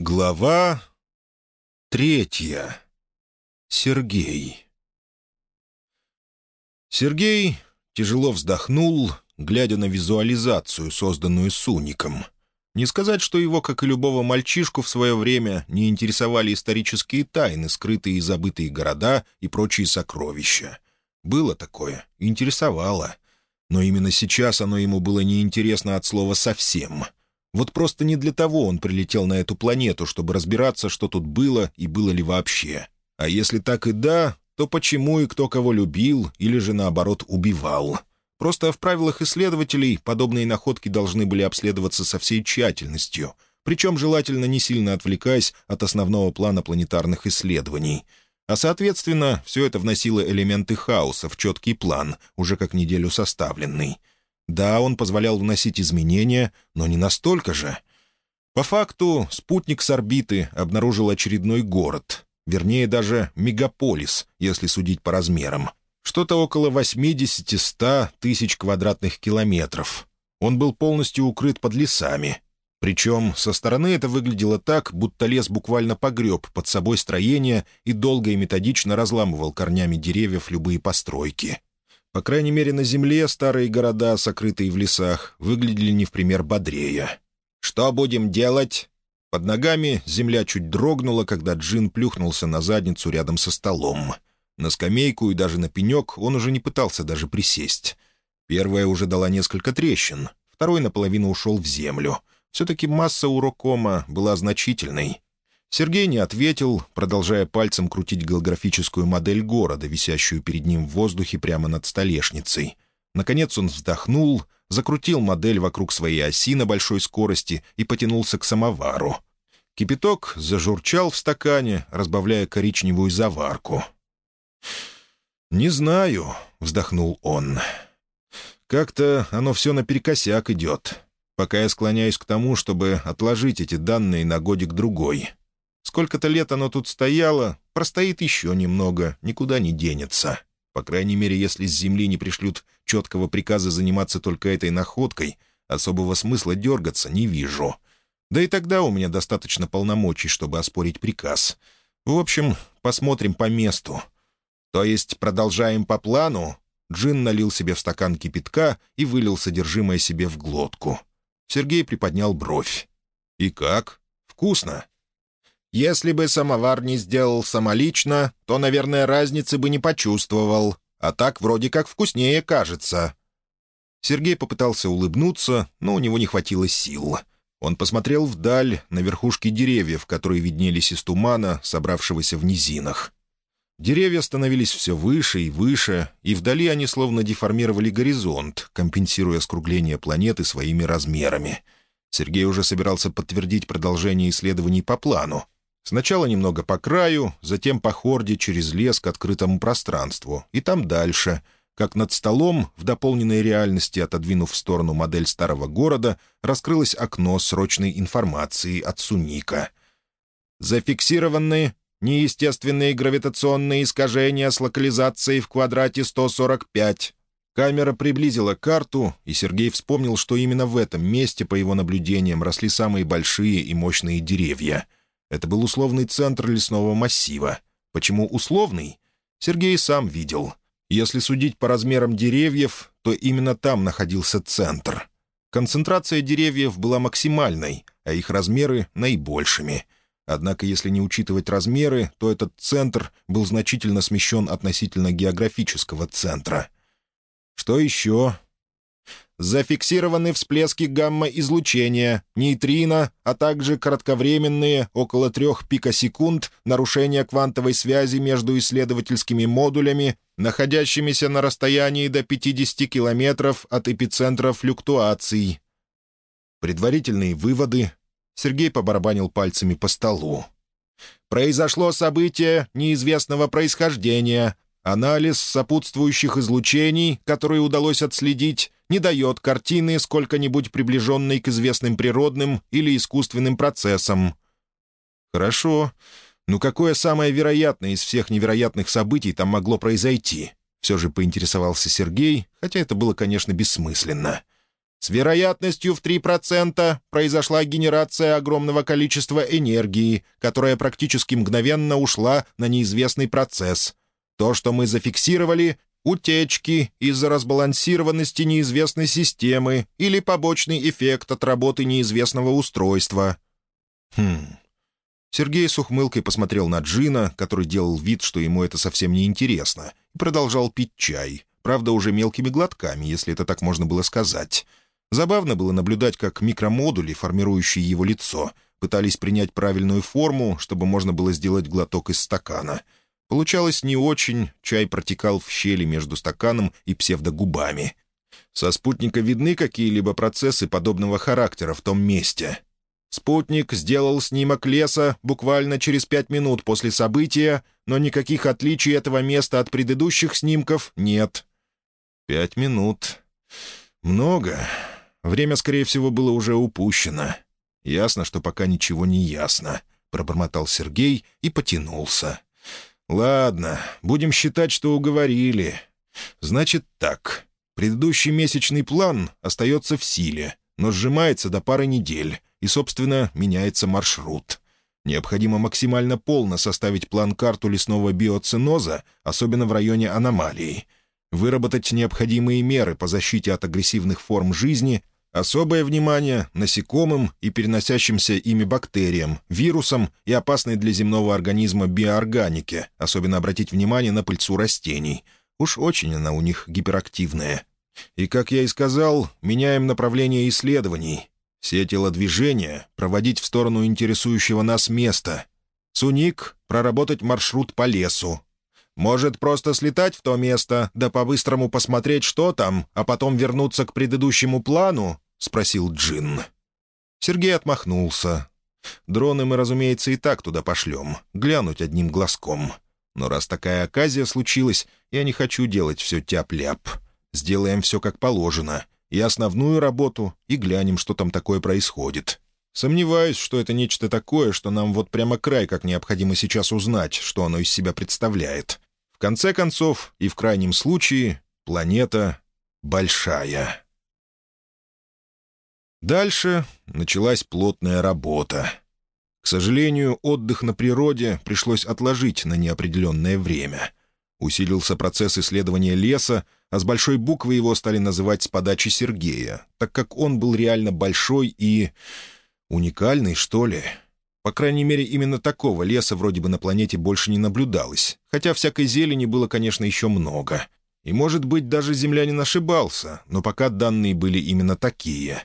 Глава третья. Сергей. Сергей тяжело вздохнул, глядя на визуализацию, созданную Суником. Не сказать, что его, как и любого мальчишку в свое время, не интересовали исторические тайны, скрытые и забытые города и прочие сокровища. Было такое, интересовало. Но именно сейчас оно ему было неинтересно от слова «совсем». Вот просто не для того он прилетел на эту планету, чтобы разбираться, что тут было и было ли вообще. А если так и да, то почему и кто кого любил или же, наоборот, убивал? Просто в правилах исследователей подобные находки должны были обследоваться со всей тщательностью, причем желательно не сильно отвлекаясь от основного плана планетарных исследований. А, соответственно, все это вносило элементы хаоса в четкий план, уже как неделю составленный — да, он позволял вносить изменения, но не настолько же. По факту, спутник с орбиты обнаружил очередной город, вернее, даже мегаполис, если судить по размерам. Что-то около 80-100 тысяч квадратных километров. Он был полностью укрыт под лесами. Причем со стороны это выглядело так, будто лес буквально погреб под собой строение и долго и методично разламывал корнями деревьев любые постройки. По крайней мере, на земле старые города, сокрытые в лесах, выглядели не в пример бодрее. «Что будем делать?» Под ногами земля чуть дрогнула, когда Джин плюхнулся на задницу рядом со столом. На скамейку и даже на пенек он уже не пытался даже присесть. Первая уже дала несколько трещин, второй наполовину ушел в землю. Все-таки масса у Рокома была значительной. Сергей не ответил, продолжая пальцем крутить голографическую модель города, висящую перед ним в воздухе прямо над столешницей. Наконец он вздохнул, закрутил модель вокруг своей оси на большой скорости и потянулся к самовару. Кипяток зажурчал в стакане, разбавляя коричневую заварку. «Не знаю», — вздохнул он. «Как-то оно все наперекосяк идет, пока я склоняюсь к тому, чтобы отложить эти данные на годик-другой. Сколько-то лет оно тут стояло, простоит еще немного, никуда не денется. По крайней мере, если с земли не пришлют четкого приказа заниматься только этой находкой, особого смысла дергаться не вижу. Да и тогда у меня достаточно полномочий, чтобы оспорить приказ. В общем, посмотрим по месту. То есть продолжаем по плану?» Джин налил себе в стакан кипятка и вылил содержимое себе в глотку. Сергей приподнял бровь. «И как? Вкусно?» Если бы самовар не сделал самолично, то, наверное, разницы бы не почувствовал. А так вроде как вкуснее кажется». Сергей попытался улыбнуться, но у него не хватило сил. Он посмотрел вдаль, на верхушки деревьев, которые виднелись из тумана, собравшегося в низинах. Деревья становились все выше и выше, и вдали они словно деформировали горизонт, компенсируя скругление планеты своими размерами. Сергей уже собирался подтвердить продолжение исследований по плану, Сначала немного по краю, затем по хорде через лес к открытому пространству, и там дальше, как над столом, в дополненной реальности, отодвинув в сторону модель старого города, раскрылось окно срочной информации от Суника. «Зафиксированы неестественные гравитационные искажения с локализацией в квадрате 145». Камера приблизила карту, и Сергей вспомнил, что именно в этом месте, по его наблюдениям, росли самые большие и мощные деревья — это был условный центр лесного массива. Почему условный? Сергей сам видел. Если судить по размерам деревьев, то именно там находился центр. Концентрация деревьев была максимальной, а их размеры — наибольшими. Однако, если не учитывать размеры, то этот центр был значительно смещен относительно географического центра. Что еще? Зафиксированы всплески гамма-излучения, нейтрино, а также кратковременные, около трех пикосекунд, нарушения квантовой связи между исследовательскими модулями, находящимися на расстоянии до 50 километров от эпицентра флюктуаций. Предварительные выводы. Сергей побарабанил пальцами по столу. Произошло событие неизвестного происхождения. Анализ сопутствующих излучений, которые удалось отследить, не дает картины, сколько-нибудь приближенной к известным природным или искусственным процессам. Хорошо. Ну какое самое вероятное из всех невероятных событий там могло произойти? Все же поинтересовался Сергей, хотя это было, конечно, бессмысленно. С вероятностью в 3% произошла генерация огромного количества энергии, которая практически мгновенно ушла на неизвестный процесс. То, что мы зафиксировали — утечки из-за разбалансированности неизвестной системы или побочный эффект от работы неизвестного устройства. Хм. Сергей с ухмылкой посмотрел на Джина, который делал вид, что ему это совсем не интересно, и продолжал пить чай, правда, уже мелкими глотками, если это так можно было сказать. Забавно было наблюдать, как микромодули, формирующие его лицо, пытались принять правильную форму, чтобы можно было сделать глоток из стакана. Получалось не очень, чай протекал в щели между стаканом и псевдогубами. Со спутника видны какие-либо процессы подобного характера в том месте. Спутник сделал снимок леса буквально через пять минут после события, но никаких отличий этого места от предыдущих снимков нет. Пять минут. Много. Время, скорее всего, было уже упущено. Ясно, что пока ничего не ясно. Пробормотал Сергей и потянулся. «Ладно, будем считать, что уговорили. Значит так. Предыдущий месячный план остается в силе, но сжимается до пары недель, и, собственно, меняется маршрут. Необходимо максимально полно составить план-карту лесного биоциноза, особенно в районе аномалий. Выработать необходимые меры по защите от агрессивных форм жизни, особое внимание насекомым и переносящимся ими бактериям, вирусам и опасной для земного организма биоорганике, особенно обратить внимание на пыльцу растений. Уж очень она у них гиперактивная. И, как я и сказал, меняем направление исследований. Все телодвижения проводить в сторону интересующего нас места. Суник — проработать маршрут по лесу. Может, просто слетать в то место, да по-быстрому посмотреть, что там, а потом вернуться к предыдущему плану?» — спросил Джин. Сергей отмахнулся. «Дроны мы, разумеется, и так туда пошлем, глянуть одним глазком. Но раз такая оказия случилась, я не хочу делать все тяп-ляп. Сделаем все как положено и основную работу, и глянем, что там такое происходит. Сомневаюсь, что это нечто такое, что нам вот прямо край как необходимо сейчас узнать, что оно из себя представляет. В конце концов, и в крайнем случае, планета большая. Дальше началась плотная работа. К сожалению, отдых на природе пришлось отложить на неопределенное время. Усилился процесс исследования леса, а с большой буквы его стали называть с подачи Сергея, так как он был реально большой и... уникальный, что ли. По крайней мере, именно такого леса вроде бы на планете больше не наблюдалось, хотя всякой зелени было, конечно, еще много. И, может быть, даже землянин ошибался, но пока данные были именно такие.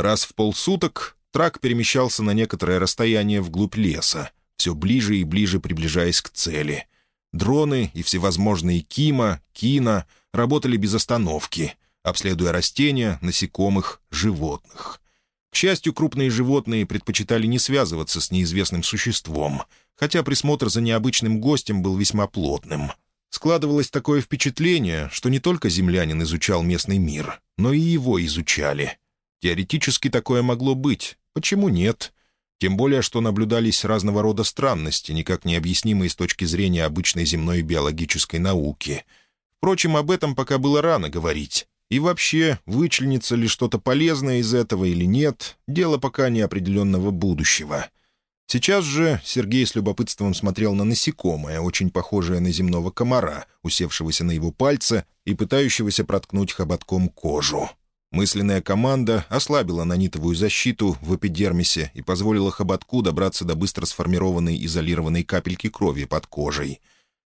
Раз в полсуток трак перемещался на некоторое расстояние вглубь леса, все ближе и ближе приближаясь к цели. Дроны и всевозможные Кима, Кина — работали без остановки, обследуя растения, насекомых, животных. К счастью, крупные животные предпочитали не связываться с неизвестным существом, хотя присмотр за необычным гостем был весьма плотным. Складывалось такое впечатление, что не только землянин изучал местный мир, но и его изучали. Теоретически такое могло быть. Почему нет? Тем более, что наблюдались разного рода странности, никак не объяснимые с точки зрения обычной земной биологической науки — Впрочем, об этом пока было рано говорить. И вообще, вычленится ли что-то полезное из этого или нет, дело пока неопределенного будущего. Сейчас же Сергей с любопытством смотрел на насекомое, очень похожее на земного комара, усевшегося на его пальце и пытающегося проткнуть хоботком кожу. Мысленная команда ослабила нанитовую защиту в эпидермисе и позволила хоботку добраться до быстро сформированной изолированной капельки крови под кожей —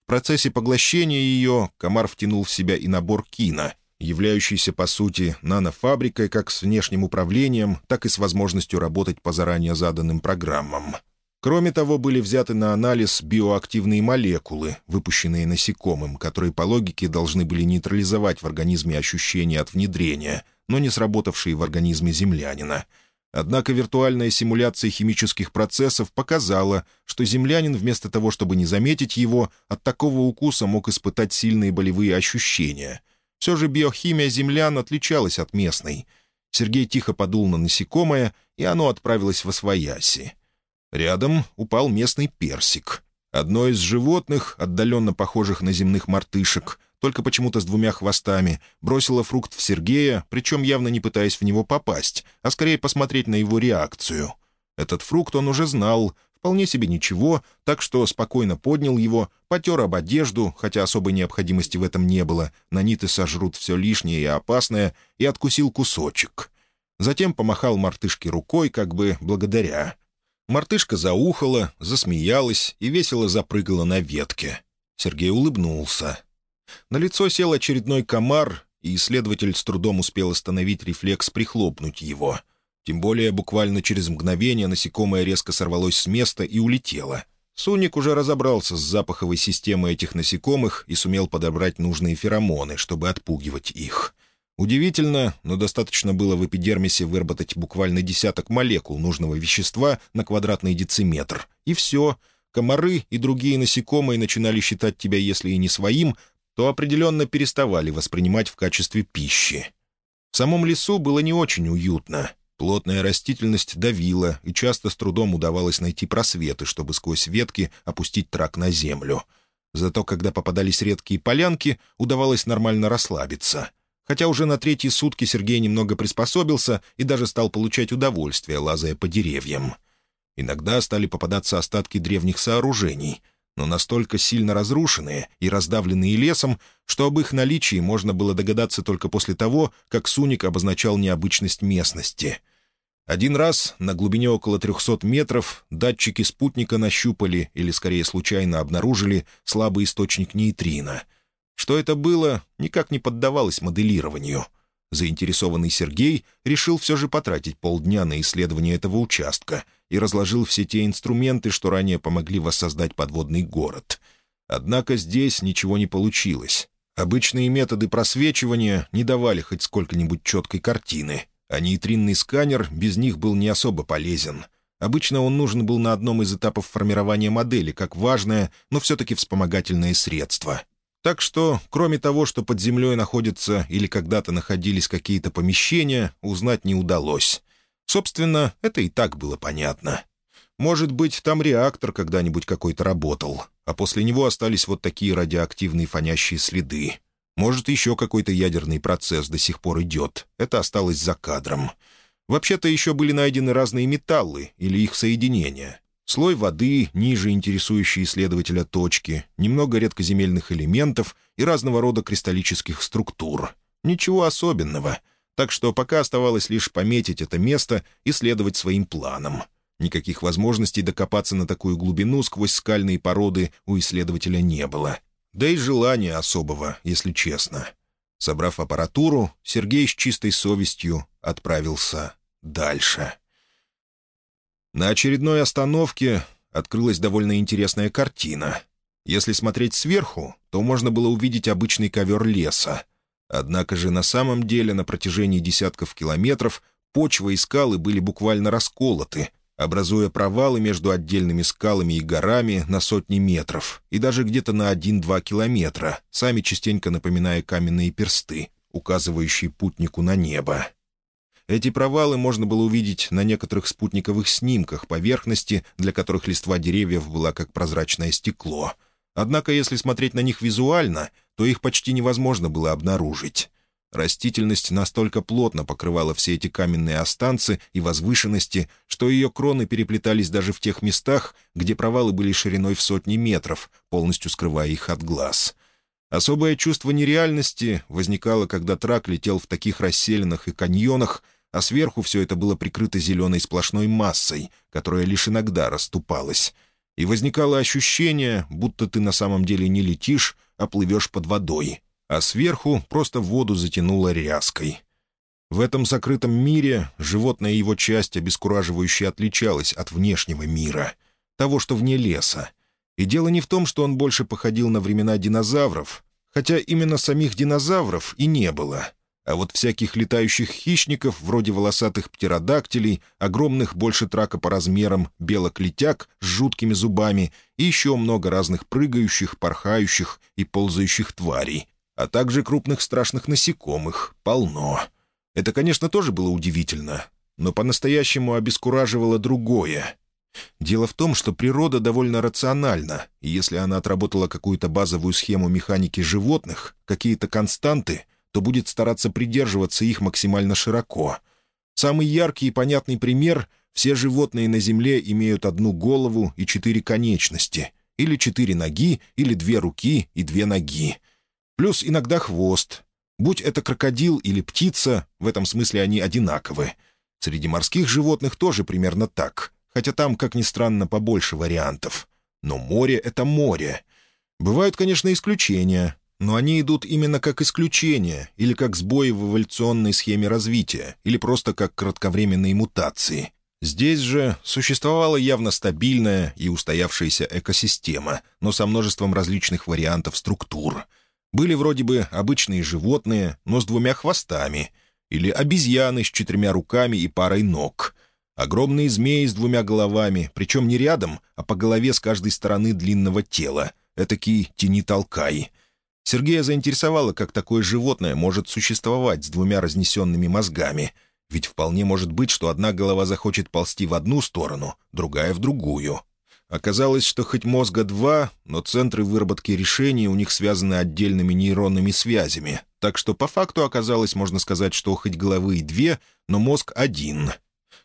процессе поглощения ее комар втянул в себя и набор кино, являющийся, по сути, нанофабрикой как с внешним управлением, так и с возможностью работать по заранее заданным программам. Кроме того, были взяты на анализ биоактивные молекулы, выпущенные насекомым, которые по логике должны были нейтрализовать в организме ощущения от внедрения, но не сработавшие в организме землянина — Однако виртуальная симуляция химических процессов показала, что землянин вместо того, чтобы не заметить его, от такого укуса мог испытать сильные болевые ощущения. Все же биохимия землян отличалась от местной. Сергей тихо подул на насекомое, и оно отправилось во свояси. Рядом упал местный персик. Одно из животных, отдаленно похожих на земных мартышек, только почему-то с двумя хвостами, бросило фрукт в Сергея, причем явно не пытаясь в него попасть, а скорее посмотреть на его реакцию. Этот фрукт он уже знал, вполне себе ничего, так что спокойно поднял его, потер об одежду, хотя особой необходимости в этом не было, наниты сожрут все лишнее и опасное, и откусил кусочек. Затем помахал мартышке рукой, как бы благодаря. Мартышка заухала, засмеялась и весело запрыгала на ветке. Сергей улыбнулся. На лицо сел очередной комар, и исследователь с трудом успел остановить рефлекс прихлопнуть его. Тем более буквально через мгновение насекомое резко сорвалось с места и улетело. Суник уже разобрался с запаховой системой этих насекомых и сумел подобрать нужные феромоны, чтобы отпугивать их — Удивительно, но достаточно было в эпидермисе выработать буквально десяток молекул нужного вещества на квадратный дециметр. И все. Комары и другие насекомые начинали считать тебя, если и не своим, то определенно переставали воспринимать в качестве пищи. В самом лесу было не очень уютно. Плотная растительность давила, и часто с трудом удавалось найти просветы, чтобы сквозь ветки опустить трак на землю. Зато когда попадались редкие полянки, удавалось нормально расслабиться — хотя уже на третьи сутки Сергей немного приспособился и даже стал получать удовольствие, лазая по деревьям. Иногда стали попадаться остатки древних сооружений, но настолько сильно разрушенные и раздавленные лесом, что об их наличии можно было догадаться только после того, как Суник обозначал необычность местности. Один раз на глубине около 300 метров датчики спутника нащупали, или скорее случайно обнаружили, слабый источник нейтрино — что это было, никак не поддавалось моделированию. Заинтересованный Сергей решил все же потратить полдня на исследование этого участка и разложил все те инструменты, что ранее помогли воссоздать подводный город. Однако здесь ничего не получилось. Обычные методы просвечивания не давали хоть сколько-нибудь четкой картины, а нейтринный сканер без них был не особо полезен. Обычно он нужен был на одном из этапов формирования модели, как важное, но все-таки вспомогательное средство — так что, кроме того, что под землей находятся или когда-то находились какие-то помещения, узнать не удалось. Собственно, это и так было понятно. Может быть, там реактор когда-нибудь какой-то работал, а после него остались вот такие радиоактивные фонящие следы. Может, еще какой-то ядерный процесс до сих пор идет. Это осталось за кадром. Вообще-то еще были найдены разные металлы или их соединения. Слой воды, ниже интересующей исследователя точки, немного редкоземельных элементов и разного рода кристаллических структур. Ничего особенного. Так что пока оставалось лишь пометить это место и следовать своим планам. Никаких возможностей докопаться на такую глубину сквозь скальные породы у исследователя не было. Да и желания особого, если честно. Собрав аппаратуру, Сергей с чистой совестью отправился дальше. На очередной остановке открылась довольно интересная картина. Если смотреть сверху, то можно было увидеть обычный ковер леса. Однако же на самом деле на протяжении десятков километров почва и скалы были буквально расколоты, образуя провалы между отдельными скалами и горами на сотни метров и даже где-то на один-два километра, сами частенько напоминая каменные персты, указывающие путнику на небо. Эти провалы можно было увидеть на некоторых спутниковых снимках поверхности, для которых листва деревьев была как прозрачное стекло. Однако, если смотреть на них визуально, то их почти невозможно было обнаружить. Растительность настолько плотно покрывала все эти каменные останцы и возвышенности, что ее кроны переплетались даже в тех местах, где провалы были шириной в сотни метров, полностью скрывая их от глаз. Особое чувство нереальности возникало, когда трак летел в таких расселенных и каньонах, а сверху все это было прикрыто зеленой сплошной массой, которая лишь иногда расступалась. И возникало ощущение, будто ты на самом деле не летишь, а плывешь под водой, а сверху просто воду затянуло ряской. В этом закрытом мире животная его часть обескураживающе отличалась от внешнего мира, того, что вне леса. И дело не в том, что он больше походил на времена динозавров, хотя именно самих динозавров и не было — а вот всяких летающих хищников, вроде волосатых птеродактилей, огромных больше трака по размерам, белок-летяг с жуткими зубами и еще много разных прыгающих, порхающих и ползающих тварей, а также крупных страшных насекомых, полно. Это, конечно, тоже было удивительно, но по-настоящему обескураживало другое. Дело в том, что природа довольно рациональна, и если она отработала какую-то базовую схему механики животных, какие-то константы, то будет стараться придерживаться их максимально широко. Самый яркий и понятный пример — все животные на Земле имеют одну голову и четыре конечности, или четыре ноги, или две руки и две ноги. Плюс иногда хвост. Будь это крокодил или птица, в этом смысле они одинаковы. Среди морских животных тоже примерно так — хотя там, как ни странно, побольше вариантов. Но море — это море. Бывают, конечно, исключения, но они идут именно как исключения, или как сбои в эволюционной схеме развития, или просто как кратковременные мутации. Здесь же существовала явно стабильная и устоявшаяся экосистема, но со множеством различных вариантов структур. Были вроде бы обычные животные, но с двумя хвостами, или обезьяны с четырьмя руками и парой ног — Огромные змеи с двумя головами, причем не рядом, а по голове с каждой стороны длинного тела. Этакий тени-толкай. Сергея заинтересовало, как такое животное может существовать с двумя разнесенными мозгами. Ведь вполне может быть, что одна голова захочет ползти в одну сторону, другая — в другую. Оказалось, что хоть мозга два, но центры выработки решений у них связаны отдельными нейронными связями. Так что по факту оказалось, можно сказать, что хоть головы и две, но мозг один —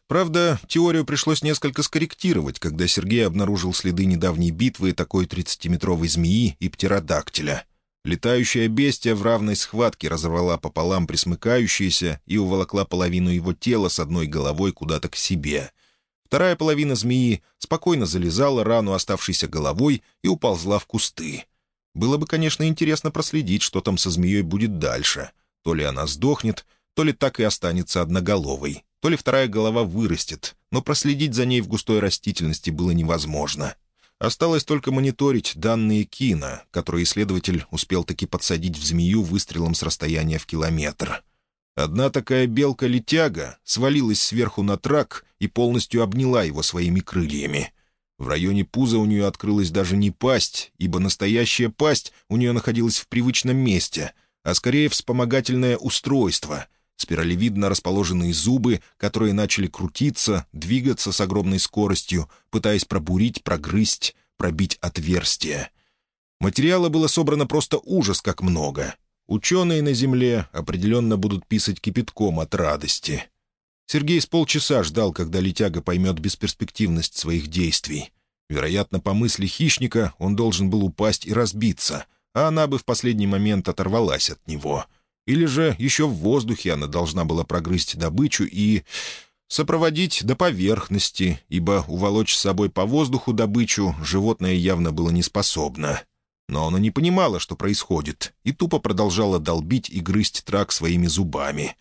Правда, теорию пришлось несколько скорректировать, когда Сергей обнаружил следы недавней битвы такой 30-метровой змеи и птеродактиля. Летающая бестия в равной схватке разорвала пополам присмыкающееся и уволокла половину его тела с одной головой куда-то к себе. Вторая половина змеи спокойно залезала рану оставшейся головой и уползла в кусты. Было бы, конечно, интересно проследить, что там со змеей будет дальше. То ли она сдохнет, то ли так и останется одноголовой то ли вторая голова вырастет, но проследить за ней в густой растительности было невозможно. Осталось только мониторить данные кино, которые исследователь успел таки подсадить в змею выстрелом с расстояния в километр. Одна такая белка-летяга свалилась сверху на трак и полностью обняла его своими крыльями. В районе пуза у нее открылась даже не пасть, ибо настоящая пасть у нее находилась в привычном месте, а скорее вспомогательное устройство — спиралевидно расположенные зубы, которые начали крутиться, двигаться с огромной скоростью, пытаясь пробурить, прогрызть, пробить отверстие. Материала было собрано просто ужас как много. Ученые на Земле определенно будут писать кипятком от радости. Сергей с полчаса ждал, когда летяга поймет бесперспективность своих действий. Вероятно, по мысли хищника он должен был упасть и разбиться, а она бы в последний момент оторвалась от него — или же еще в воздухе она должна была прогрызть добычу и сопроводить до поверхности, ибо уволочь с собой по воздуху добычу животное явно было не способно. Но она не понимала, что происходит, и тупо продолжала долбить и грызть трак своими зубами.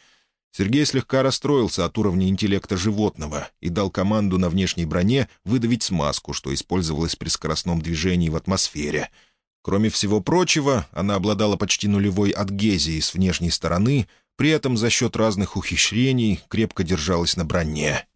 Сергей слегка расстроился от уровня интеллекта животного и дал команду на внешней броне выдавить смазку, что использовалась при скоростном движении в атмосфере — Кроме всего прочего, она обладала почти нулевой адгезией с внешней стороны, при этом за счет разных ухищрений крепко держалась на броне.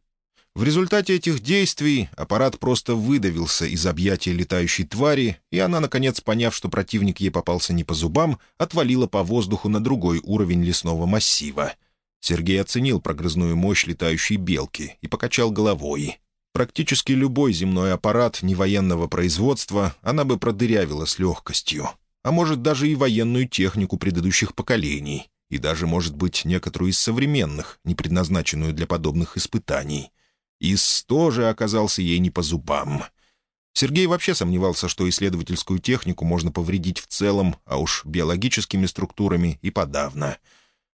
В результате этих действий аппарат просто выдавился из объятия летающей твари, и она, наконец, поняв, что противник ей попался не по зубам, отвалила по воздуху на другой уровень лесного массива. Сергей оценил прогрызную мощь летающей белки и покачал головой. Практически любой земной аппарат невоенного производства она бы продырявила с легкостью, а может даже и военную технику предыдущих поколений, и даже, может быть, некоторую из современных, не предназначенную для подобных испытаний. ИС тоже оказался ей не по зубам. Сергей вообще сомневался, что исследовательскую технику можно повредить в целом, а уж биологическими структурами и подавно.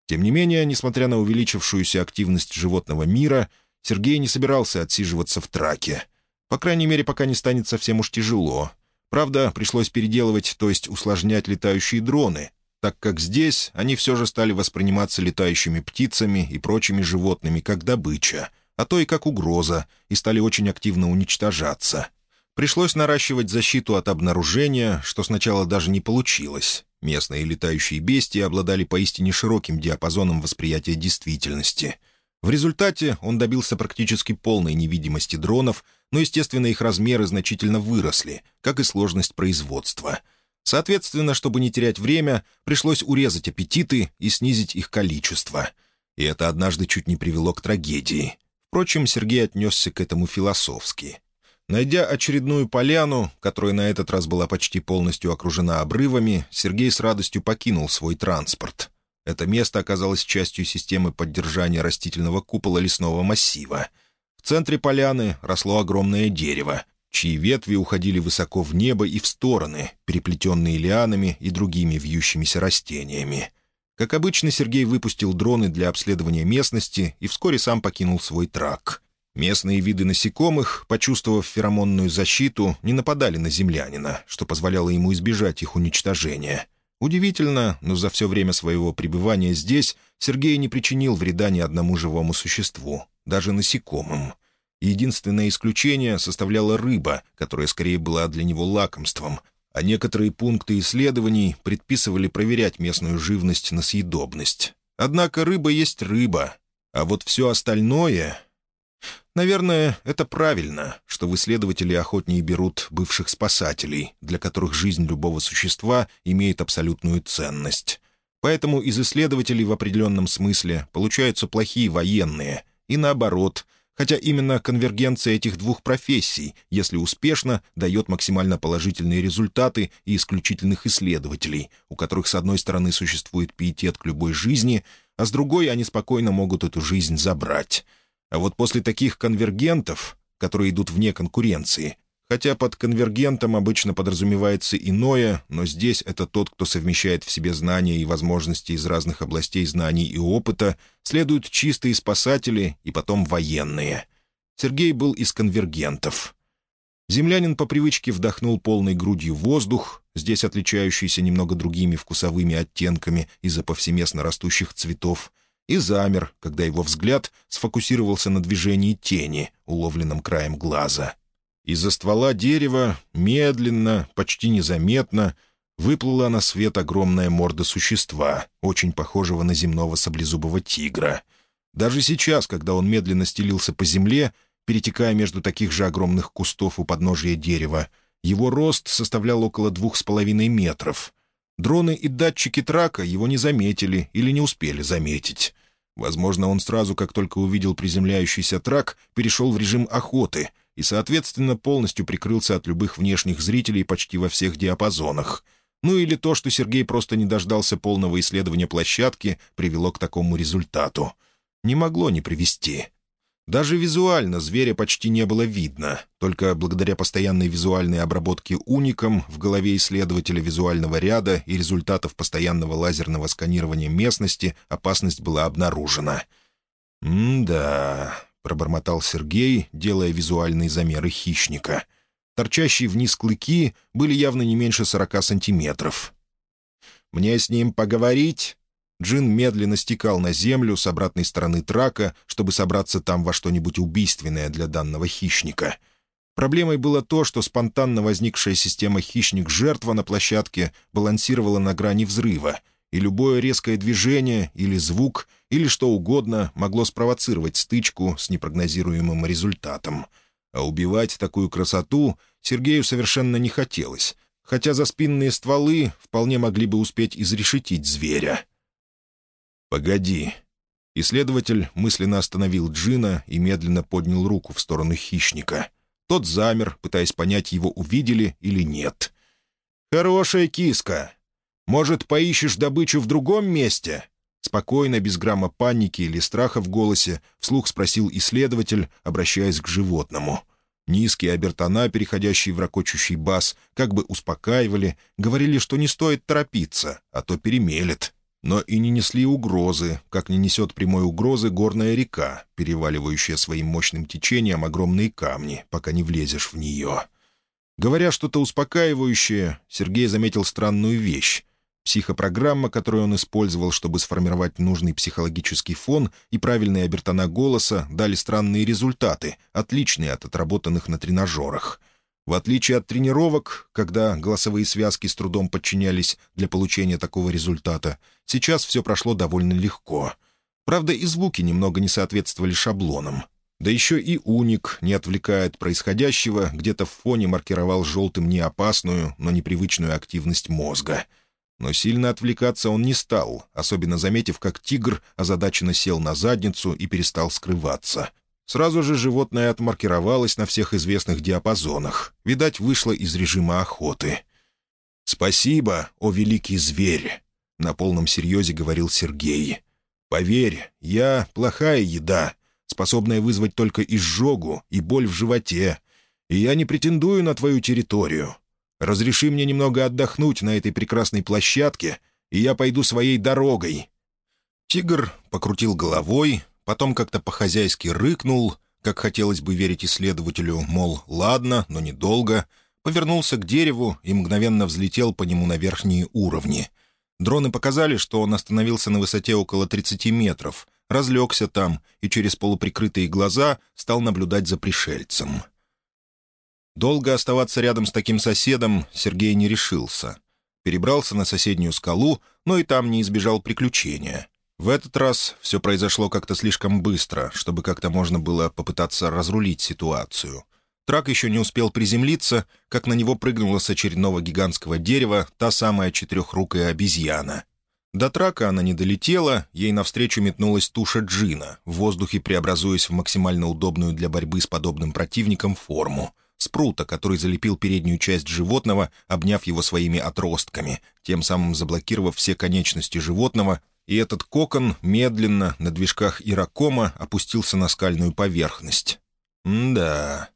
Тем не менее, несмотря на увеличившуюся активность животного мира, Сергей не собирался отсиживаться в траке. По крайней мере, пока не станет совсем уж тяжело. Правда, пришлось переделывать, то есть усложнять летающие дроны, так как здесь они все же стали восприниматься летающими птицами и прочими животными как добыча, а то и как угроза, и стали очень активно уничтожаться. Пришлось наращивать защиту от обнаружения, что сначала даже не получилось. Местные летающие бестии обладали поистине широким диапазоном восприятия действительности — в результате он добился практически полной невидимости дронов, но, естественно, их размеры значительно выросли, как и сложность производства. Соответственно, чтобы не терять время, пришлось урезать аппетиты и снизить их количество. И это однажды чуть не привело к трагедии. Впрочем, Сергей отнесся к этому философски. Найдя очередную поляну, которая на этот раз была почти полностью окружена обрывами, Сергей с радостью покинул свой транспорт. Это место оказалось частью системы поддержания растительного купола лесного массива. В центре поляны росло огромное дерево, чьи ветви уходили высоко в небо и в стороны, переплетенные лианами и другими вьющимися растениями. Как обычно, Сергей выпустил дроны для обследования местности и вскоре сам покинул свой трак. Местные виды насекомых, почувствовав феромонную защиту, не нападали на землянина, что позволяло ему избежать их уничтожения. Удивительно, но за все время своего пребывания здесь Сергей не причинил вреда ни одному живому существу, даже насекомым. Единственное исключение составляла рыба, которая скорее была для него лакомством, а некоторые пункты исследований предписывали проверять местную живность на съедобность. Однако рыба есть рыба, а вот все остальное Наверное, это правильно, что исследователи охотнее берут бывших спасателей, для которых жизнь любого существа имеет абсолютную ценность. Поэтому из исследователей в определенном смысле получаются плохие военные, и наоборот, хотя именно конвергенция этих двух профессий, если успешно, дает максимально положительные результаты и исключительных исследователей, у которых с одной стороны существует пиетет к любой жизни, а с другой они спокойно могут эту жизнь забрать — а вот после таких конвергентов, которые идут вне конкуренции, хотя под конвергентом обычно подразумевается иное, но здесь это тот, кто совмещает в себе знания и возможности из разных областей знаний и опыта, следуют чистые спасатели и потом военные. Сергей был из конвергентов. Землянин по привычке вдохнул полной грудью воздух, здесь отличающийся немного другими вкусовыми оттенками из-за повсеместно растущих цветов, и замер, когда его взгляд сфокусировался на движении тени, уловленном краем глаза. Из-за ствола дерева медленно, почти незаметно, выплыла на свет огромная морда существа, очень похожего на земного саблезубого тигра. Даже сейчас, когда он медленно стелился по земле, перетекая между таких же огромных кустов у подножия дерева, его рост составлял около двух с половиной метров. Дроны и датчики трака его не заметили или не успели заметить. Возможно, он сразу, как только увидел приземляющийся трак, перешел в режим охоты и, соответственно, полностью прикрылся от любых внешних зрителей почти во всех диапазонах. Ну или то, что Сергей просто не дождался полного исследования площадки, привело к такому результату. Не могло не привести. Даже визуально зверя почти не было видно, только благодаря постоянной визуальной обработке уником в голове исследователя визуального ряда и результатов постоянного лазерного сканирования местности опасность была обнаружена. «М-да», — пробормотал Сергей, делая визуальные замеры хищника. Торчащие вниз клыки были явно не меньше сорока сантиметров. «Мне с ним поговорить?» Джин медленно стекал на землю с обратной стороны трака, чтобы собраться там во что-нибудь убийственное для данного хищника. Проблемой было то, что спонтанно возникшая система «хищник-жертва» на площадке балансировала на грани взрыва, и любое резкое движение или звук, или что угодно могло спровоцировать стычку с непрогнозируемым результатом. А убивать такую красоту Сергею совершенно не хотелось, хотя за спинные стволы вполне могли бы успеть изрешетить зверя. «Погоди». Исследователь мысленно остановил Джина и медленно поднял руку в сторону хищника. Тот замер, пытаясь понять, его увидели или нет. «Хорошая киска. Может, поищешь добычу в другом месте?» Спокойно, без грамма паники или страха в голосе, вслух спросил исследователь, обращаясь к животному. Низкие обертона, переходящие в ракочущий бас, как бы успокаивали, говорили, что не стоит торопиться, а то перемелет но и не несли угрозы, как не несет прямой угрозы горная река, переваливающая своим мощным течением огромные камни, пока не влезешь в нее. Говоря что-то успокаивающее, Сергей заметил странную вещь. Психопрограмма, которую он использовал, чтобы сформировать нужный психологический фон и правильные обертона голоса, дали странные результаты, отличные от отработанных на тренажерах — в отличие от тренировок, когда голосовые связки с трудом подчинялись для получения такого результата, сейчас все прошло довольно легко. Правда, и звуки немного не соответствовали шаблонам. Да еще и уник, не отвлекая от происходящего, где-то в фоне маркировал желтым не опасную, но непривычную активность мозга. Но сильно отвлекаться он не стал, особенно заметив, как тигр озадаченно сел на задницу и перестал скрываться. Сразу же животное отмаркировалось на всех известных диапазонах. Видать, вышло из режима охоты. «Спасибо, о великий зверь!» — на полном серьезе говорил Сергей. «Поверь, я плохая еда, способная вызвать только изжогу и боль в животе, и я не претендую на твою территорию. Разреши мне немного отдохнуть на этой прекрасной площадке, и я пойду своей дорогой». Тигр покрутил головой, потом как-то по-хозяйски рыкнул, как хотелось бы верить исследователю, мол, ладно, но недолго, повернулся к дереву и мгновенно взлетел по нему на верхние уровни. Дроны показали, что он остановился на высоте около 30 метров, разлегся там и через полуприкрытые глаза стал наблюдать за пришельцем. Долго оставаться рядом с таким соседом Сергей не решился. Перебрался на соседнюю скалу, но и там не избежал приключения. В этот раз все произошло как-то слишком быстро, чтобы как-то можно было попытаться разрулить ситуацию. Трак еще не успел приземлиться, как на него прыгнула с очередного гигантского дерева та самая четырехрукая обезьяна. До трака она не долетела, ей навстречу метнулась туша джина, в воздухе преобразуясь в максимально удобную для борьбы с подобным противником форму — спрута, который залепил переднюю часть животного, обняв его своими отростками, тем самым заблокировав все конечности животного и этот кокон медленно на движках Иракома опустился на скальную поверхность. «Да...»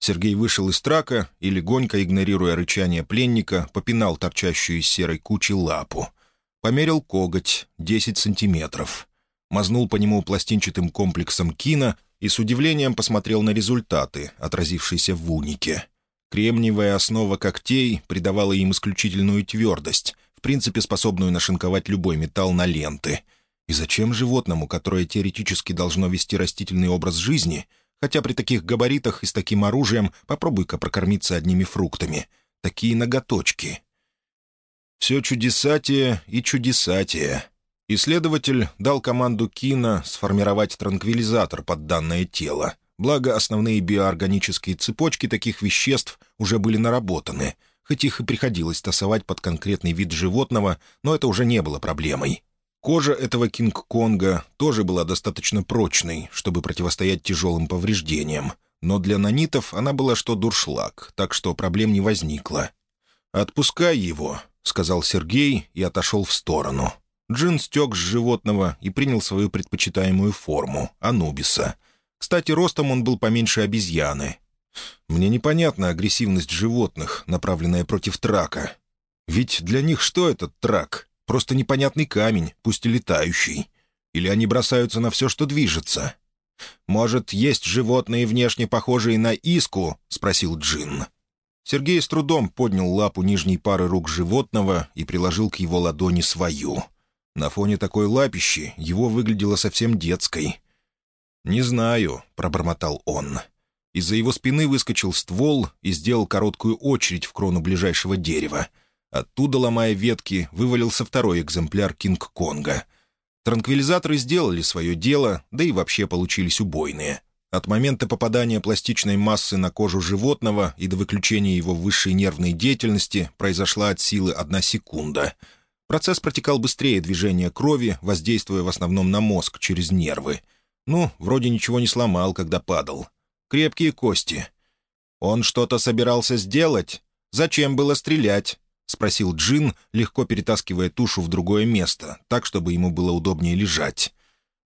Сергей вышел из трака и, легонько игнорируя рычание пленника, попинал торчащую из серой кучи лапу. Померил коготь — 10 сантиметров. Мазнул по нему пластинчатым комплексом кино и с удивлением посмотрел на результаты, отразившиеся в унике. Кремниевая основа когтей придавала им исключительную твердость, в принципе способную нашинковать любой металл на ленты. И зачем животному, которое теоретически должно вести растительный образ жизни, хотя при таких габаритах и с таким оружием попробуй-ка прокормиться одними фруктами, такие ноготочки? Все чудесатие и чудесатие. Исследователь дал команду Кина сформировать транквилизатор под данное тело, благо основные биоорганические цепочки таких веществ уже были наработаны — хоть их и приходилось тасовать под конкретный вид животного, но это уже не было проблемой. Кожа этого Кинг-Конга тоже была достаточно прочной, чтобы противостоять тяжелым повреждениям, но для нанитов она была что дуршлаг, так что проблем не возникло. «Отпускай его», — сказал Сергей и отошел в сторону. Джин стек с животного и принял свою предпочитаемую форму — анубиса. Кстати, ростом он был поменьше обезьяны, мне непонятна агрессивность животных, направленная против трака. Ведь для них что этот трак? Просто непонятный камень, пусть и летающий. Или они бросаются на все, что движется? «Может, есть животные, внешне похожие на иску?» — спросил Джин. Сергей с трудом поднял лапу нижней пары рук животного и приложил к его ладони свою. На фоне такой лапищи его выглядело совсем детской. «Не знаю», — пробормотал он. Из-за его спины выскочил ствол и сделал короткую очередь в крону ближайшего дерева. Оттуда, ломая ветки, вывалился второй экземпляр Кинг-Конга. Транквилизаторы сделали свое дело, да и вообще получились убойные. От момента попадания пластичной массы на кожу животного и до выключения его высшей нервной деятельности произошла от силы одна секунда. Процесс протекал быстрее движения крови, воздействуя в основном на мозг через нервы. Ну, вроде ничего не сломал, когда падал крепкие кости. «Он что-то собирался сделать? Зачем было стрелять?» — спросил Джин, легко перетаскивая тушу в другое место, так, чтобы ему было удобнее лежать.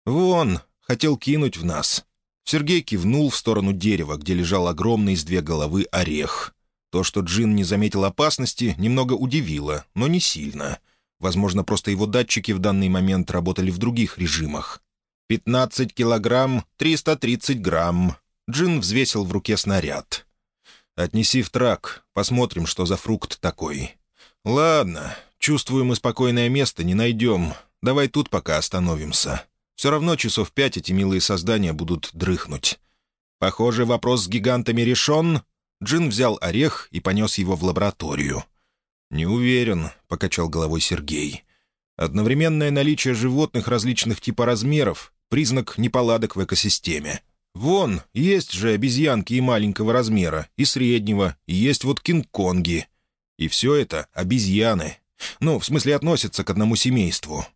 «Вон, хотел кинуть в нас». Сергей кивнул в сторону дерева, где лежал огромный из две головы орех. То, что Джин не заметил опасности, немного удивило, но не сильно. Возможно, просто его датчики в данный момент работали в других режимах. «Пятнадцать килограмм, триста тридцать грамм», Джин взвесил в руке снаряд. «Отнеси в трак, посмотрим, что за фрукт такой». «Ладно, чувствую, мы спокойное место не найдем. Давай тут пока остановимся. Все равно часов пять эти милые создания будут дрыхнуть». «Похоже, вопрос с гигантами решен». Джин взял орех и понес его в лабораторию. «Не уверен», — покачал головой Сергей. «Одновременное наличие животных различных типа размеров — признак неполадок в экосистеме. Вон, есть же обезьянки и маленького размера, и среднего, и есть вот кинг-конги. И все это обезьяны. Ну, в смысле, относятся к одному семейству.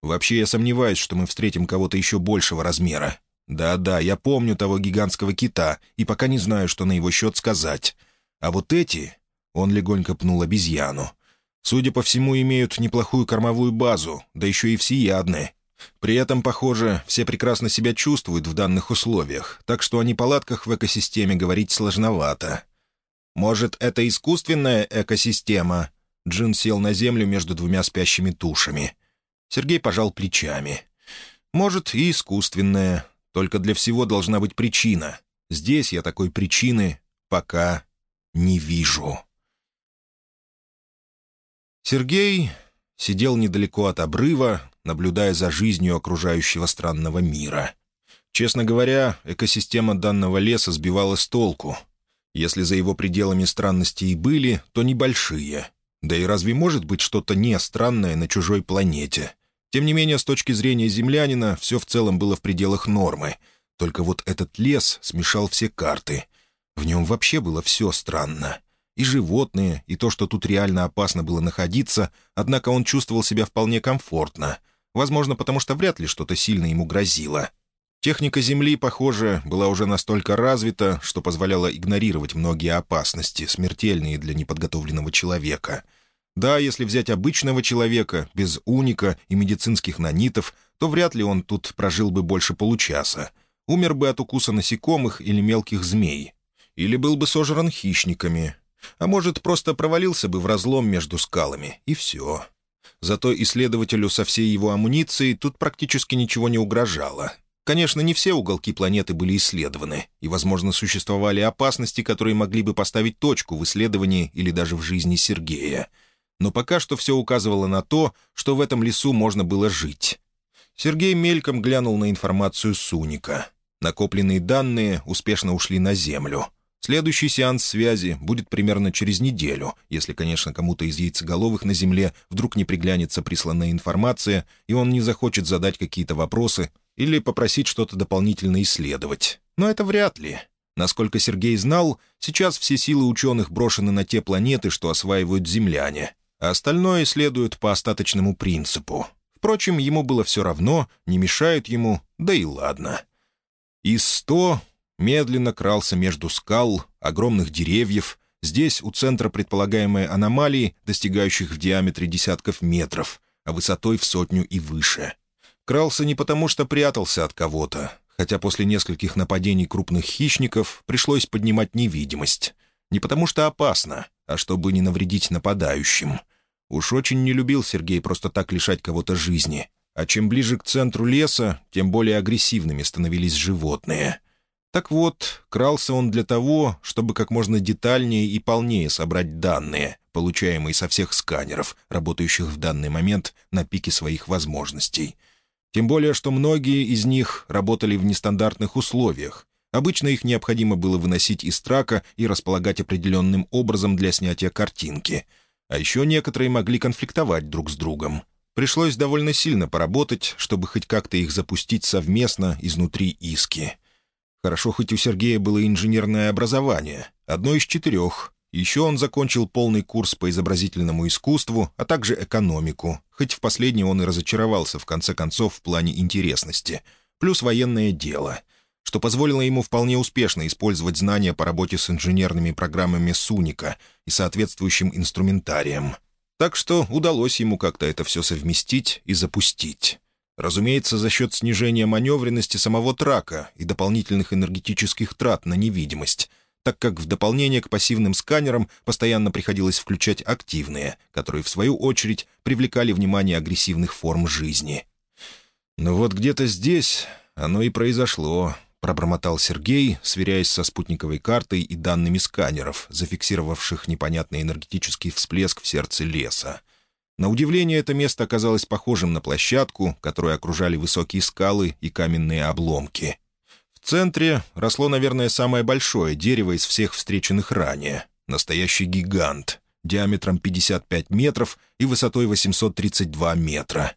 Вообще, я сомневаюсь, что мы встретим кого-то еще большего размера. Да-да, я помню того гигантского кита, и пока не знаю, что на его счет сказать. А вот эти...» — он легонько пнул обезьяну. «Судя по всему, имеют неплохую кормовую базу, да еще и всеядны. При этом, похоже, все прекрасно себя чувствуют в данных условиях, так что о неполадках в экосистеме говорить сложновато. Может, это искусственная экосистема?» Джин сел на землю между двумя спящими тушами. Сергей пожал плечами. «Может, и искусственная. Только для всего должна быть причина. Здесь я такой причины пока не вижу». Сергей сидел недалеко от обрыва, наблюдая за жизнью окружающего странного мира. Честно говоря, экосистема данного леса сбивала с толку. Если за его пределами странности и были, то небольшие. Да и разве может быть что-то не странное на чужой планете? Тем не менее, с точки зрения землянина, все в целом было в пределах нормы. Только вот этот лес смешал все карты. В нем вообще было все странно. И животные, и то, что тут реально опасно было находиться, однако он чувствовал себя вполне комфортно. Возможно, потому что вряд ли что-то сильно ему грозило. Техника Земли, похоже, была уже настолько развита, что позволяла игнорировать многие опасности, смертельные для неподготовленного человека — да, если взять обычного человека, без уника и медицинских нанитов, то вряд ли он тут прожил бы больше получаса. Умер бы от укуса насекомых или мелких змей. Или был бы сожран хищниками. А может, просто провалился бы в разлом между скалами, и все. Зато исследователю со всей его амуницией тут практически ничего не угрожало. Конечно, не все уголки планеты были исследованы, и, возможно, существовали опасности, которые могли бы поставить точку в исследовании или даже в жизни Сергея — но пока что все указывало на то, что в этом лесу можно было жить. Сергей мельком глянул на информацию Суника. Накопленные данные успешно ушли на Землю. Следующий сеанс связи будет примерно через неделю, если, конечно, кому-то из яйцеголовых на Земле вдруг не приглянется присланная информация, и он не захочет задать какие-то вопросы или попросить что-то дополнительно исследовать. Но это вряд ли. Насколько Сергей знал, сейчас все силы ученых брошены на те планеты, что осваивают земляне, а остальное следует по остаточному принципу. Впрочем, ему было все равно, не мешает ему, да и ладно. ИС-100 медленно крался между скал, огромных деревьев, здесь у центра предполагаемой аномалии, достигающих в диаметре десятков метров, а высотой в сотню и выше. Крался не потому, что прятался от кого-то, хотя после нескольких нападений крупных хищников пришлось поднимать невидимость. Не потому что опасно, а чтобы не навредить нападающим. Уж очень не любил Сергей просто так лишать кого-то жизни. А чем ближе к центру леса, тем более агрессивными становились животные. Так вот, крался он для того, чтобы как можно детальнее и полнее собрать данные, получаемые со всех сканеров, работающих в данный момент на пике своих возможностей. Тем более, что многие из них работали в нестандартных условиях. Обычно их необходимо было выносить из трака и располагать определенным образом для снятия картинки — а еще некоторые могли конфликтовать друг с другом. Пришлось довольно сильно поработать, чтобы хоть как-то их запустить совместно изнутри иски. Хорошо, хоть у Сергея было инженерное образование, одно из четырех. Еще он закончил полный курс по изобразительному искусству, а также экономику, хоть в последнее он и разочаровался в конце концов в плане интересности, плюс военное дело — что позволило ему вполне успешно использовать знания по работе с инженерными программами Суника и соответствующим инструментарием. Так что удалось ему как-то это все совместить и запустить. Разумеется, за счет снижения маневренности самого трака и дополнительных энергетических трат на невидимость, так как в дополнение к пассивным сканерам постоянно приходилось включать активные, которые, в свою очередь, привлекали внимание агрессивных форм жизни. Но вот где-то здесь оно и произошло, — пробормотал Сергей, сверяясь со спутниковой картой и данными сканеров, зафиксировавших непонятный энергетический всплеск в сердце леса. На удивление, это место оказалось похожим на площадку, которую окружали высокие скалы и каменные обломки. В центре росло, наверное, самое большое дерево из всех встреченных ранее. Настоящий гигант, диаметром 55 метров и высотой 832 метра.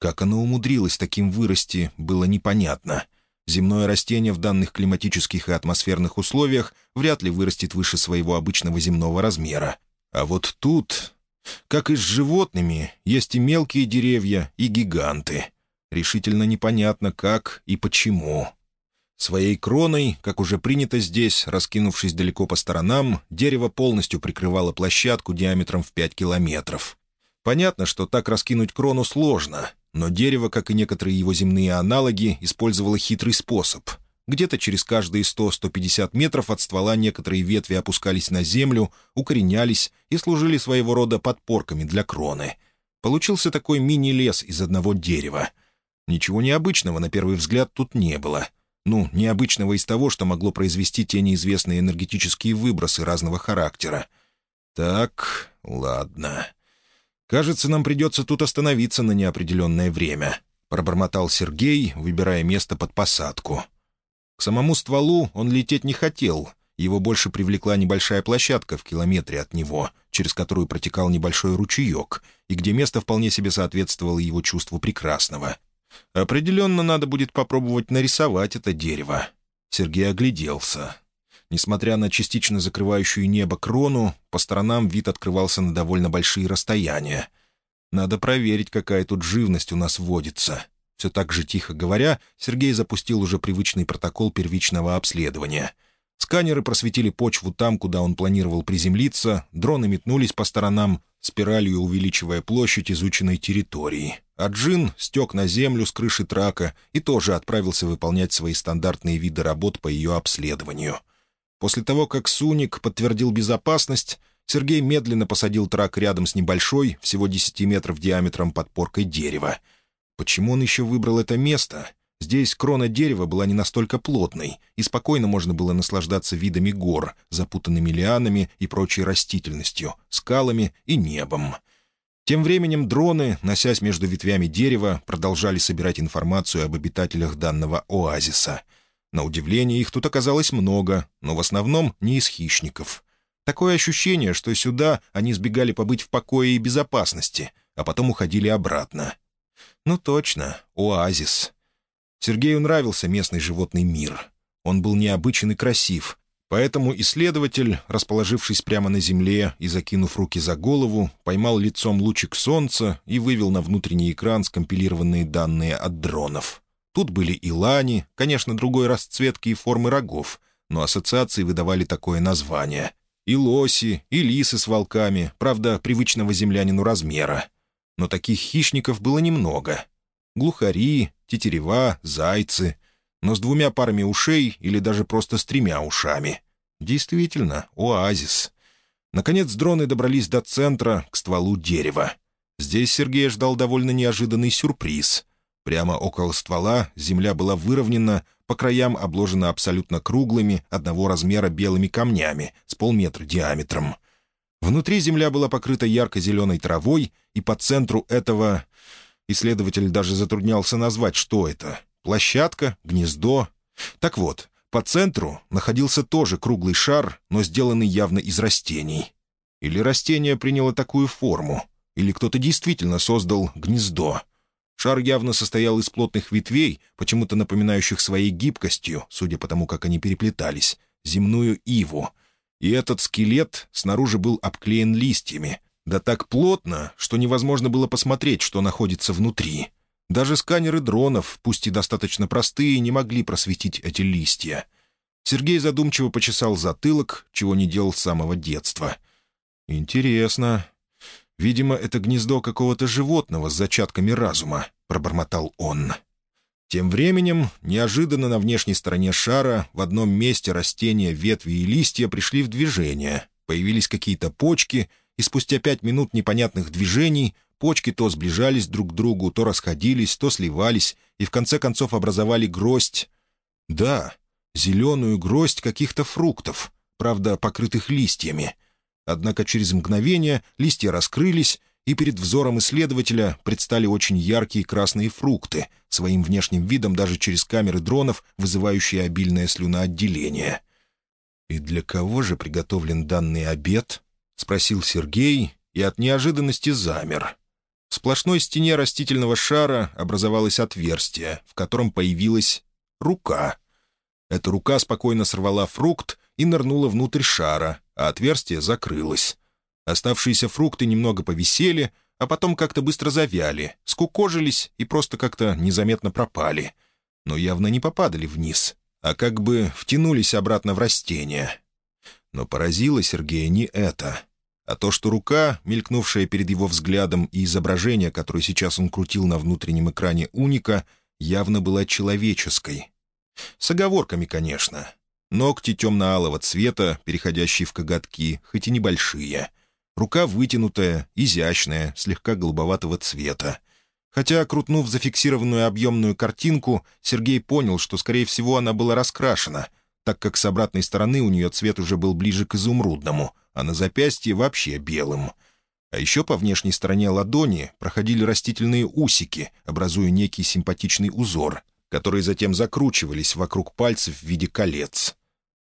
Как оно умудрилось таким вырасти, было непонятно — Земное растение в данных климатических и атмосферных условиях вряд ли вырастет выше своего обычного земного размера. А вот тут, как и с животными, есть и мелкие деревья, и гиганты. Решительно непонятно, как и почему. Своей кроной, как уже принято здесь, раскинувшись далеко по сторонам, дерево полностью прикрывало площадку диаметром в 5 километров. Понятно, что так раскинуть крону сложно, но дерево, как и некоторые его земные аналоги, использовало хитрый способ. Где-то через каждые 100-150 метров от ствола некоторые ветви опускались на землю, укоренялись и служили своего рода подпорками для кроны. Получился такой мини-лес из одного дерева. Ничего необычного, на первый взгляд, тут не было — ну, необычного из того, что могло произвести те неизвестные энергетические выбросы разного характера. Так, ладно. Кажется, нам придется тут остановиться на неопределенное время, — пробормотал Сергей, выбирая место под посадку. К самому стволу он лететь не хотел. Его больше привлекла небольшая площадка в километре от него, через которую протекал небольшой ручеек, и где место вполне себе соответствовало его чувству прекрасного — Определенно надо будет попробовать нарисовать это дерево. Сергей огляделся. Несмотря на частично закрывающую небо крону, по сторонам вид открывался на довольно большие расстояния. Надо проверить, какая тут живность у нас водится. Все так же тихо говоря, Сергей запустил уже привычный протокол первичного обследования. Сканеры просветили почву там, куда он планировал приземлиться, дроны метнулись по сторонам, спиралью увеличивая площадь изученной территории. А Джин стек на землю с крыши трака и тоже отправился выполнять свои стандартные виды работ по ее обследованию. После того, как Суник подтвердил безопасность, Сергей медленно посадил трак рядом с небольшой, всего 10 метров диаметром подпоркой дерева. Почему он еще выбрал это место? Здесь крона дерева была не настолько плотной, и спокойно можно было наслаждаться видами гор, запутанными лианами и прочей растительностью, скалами и небом. Тем временем дроны, носясь между ветвями дерева, продолжали собирать информацию об обитателях данного оазиса. На удивление, их тут оказалось много, но в основном не из хищников. Такое ощущение, что сюда они сбегали побыть в покое и безопасности, а потом уходили обратно. Ну точно, оазис. Сергею нравился местный животный мир. Он был необычен и красив, поэтому исследователь, расположившись прямо на земле и закинув руки за голову, поймал лицом лучик солнца и вывел на внутренний экран скомпилированные данные от дронов. Тут были и лани, конечно, другой расцветки и формы рогов, но ассоциации выдавали такое название. И лоси, и лисы с волками, правда, привычного землянину размера. Но таких хищников было немного. Глухари, тетерева, зайцы, но с двумя парами ушей или даже просто с тремя ушами. Действительно, оазис. Наконец дроны добрались до центра, к стволу дерева. Здесь Сергей ждал довольно неожиданный сюрприз. Прямо около ствола земля была выровнена, по краям обложена абсолютно круглыми, одного размера белыми камнями с полметра диаметром. Внутри земля была покрыта ярко-зеленой травой, и по центру этого Исследователь даже затруднялся назвать, что это. Площадка, гнездо. Так вот, по центру находился тоже круглый шар, но сделанный явно из растений. Или растение приняло такую форму, или кто-то действительно создал гнездо. Шар явно состоял из плотных ветвей, почему-то напоминающих своей гибкостью, судя по тому, как они переплетались, земную иву. И этот скелет снаружи был обклеен листьями, да так плотно, что невозможно было посмотреть, что находится внутри. Даже сканеры дронов, пусть и достаточно простые, не могли просветить эти листья. Сергей задумчиво почесал затылок, чего не делал с самого детства. «Интересно. Видимо, это гнездо какого-то животного с зачатками разума», — пробормотал он. Тем временем, неожиданно на внешней стороне шара в одном месте растения, ветви и листья пришли в движение. Появились какие-то почки — и спустя пять минут непонятных движений почки то сближались друг к другу, то расходились, то сливались, и в конце концов образовали гроздь. Да, зеленую гроздь каких-то фруктов, правда, покрытых листьями. Однако через мгновение листья раскрылись, и перед взором исследователя предстали очень яркие красные фрукты, своим внешним видом даже через камеры дронов, вызывающие обильное слюноотделение. И для кого же приготовлен данный обед? — спросил Сергей и от неожиданности замер. В сплошной стене растительного шара образовалось отверстие, в котором появилась рука. Эта рука спокойно сорвала фрукт и нырнула внутрь шара, а отверстие закрылось. Оставшиеся фрукты немного повисели, а потом как-то быстро завяли, скукожились и просто как-то незаметно пропали. Но явно не попадали вниз. а как бы втянулись обратно в растение. Но поразило Сергея не это, а то, что рука, мелькнувшая перед его взглядом, и изображение, которое сейчас он крутил на внутреннем экране уника, явно была человеческой. С оговорками, конечно. Ногти темно-алого цвета, переходящие в коготки, хоть и небольшие. Рука вытянутая, изящная, слегка голубоватого цвета. Хотя, крутнув зафиксированную объемную картинку, Сергей понял, что, скорее всего, она была раскрашена, так как с обратной стороны у нее цвет уже был ближе к изумрудному, а на запястье вообще белым. А еще по внешней стороне ладони проходили растительные усики, образуя некий симпатичный узор, которые затем закручивались вокруг пальцев в виде колец.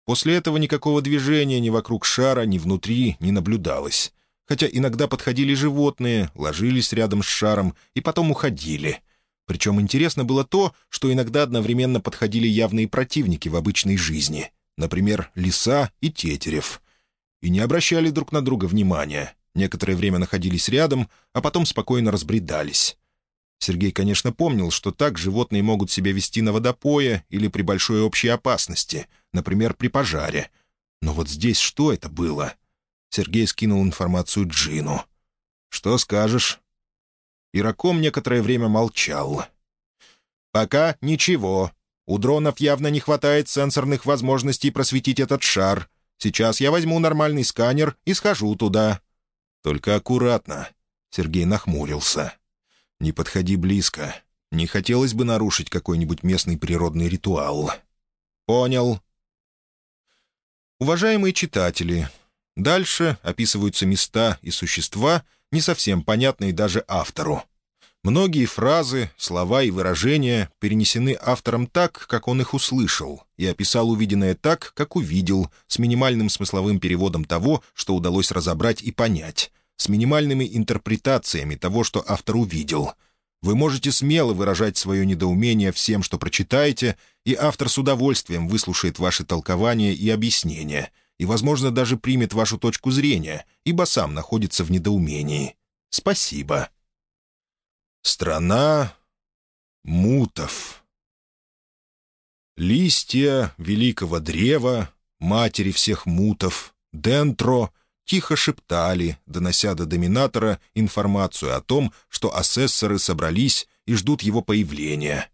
После этого никакого движения ни вокруг шара, ни внутри не наблюдалось хотя иногда подходили животные, ложились рядом с шаром и потом уходили. Причем интересно было то, что иногда одновременно подходили явные противники в обычной жизни, например, лиса и тетерев. И не обращали друг на друга внимания, некоторое время находились рядом, а потом спокойно разбредались. Сергей, конечно, помнил, что так животные могут себя вести на водопое или при большой общей опасности, например, при пожаре. Но вот здесь что это было — Сергей скинул информацию Джину. «Что скажешь?» Ираком некоторое время молчал. «Пока ничего. У дронов явно не хватает сенсорных возможностей просветить этот шар. Сейчас я возьму нормальный сканер и схожу туда». «Только аккуратно», — Сергей нахмурился. «Не подходи близко. Не хотелось бы нарушить какой-нибудь местный природный ритуал». «Понял». Уважаемые читатели, Дальше описываются места и существа, не совсем понятные даже автору. Многие фразы, слова и выражения перенесены автором так, как он их услышал, и описал увиденное так, как увидел, с минимальным смысловым переводом того, что удалось разобрать и понять, с минимальными интерпретациями того, что автор увидел. Вы можете смело выражать свое недоумение всем, что прочитаете, и автор с удовольствием выслушает ваши толкования и объяснения — и, возможно, даже примет вашу точку зрения, ибо сам находится в недоумении. Спасибо. Страна мутов. Листья великого древа, матери всех мутов, Дентро, тихо шептали, донося до доминатора информацию о том, что асессоры собрались и ждут его появления.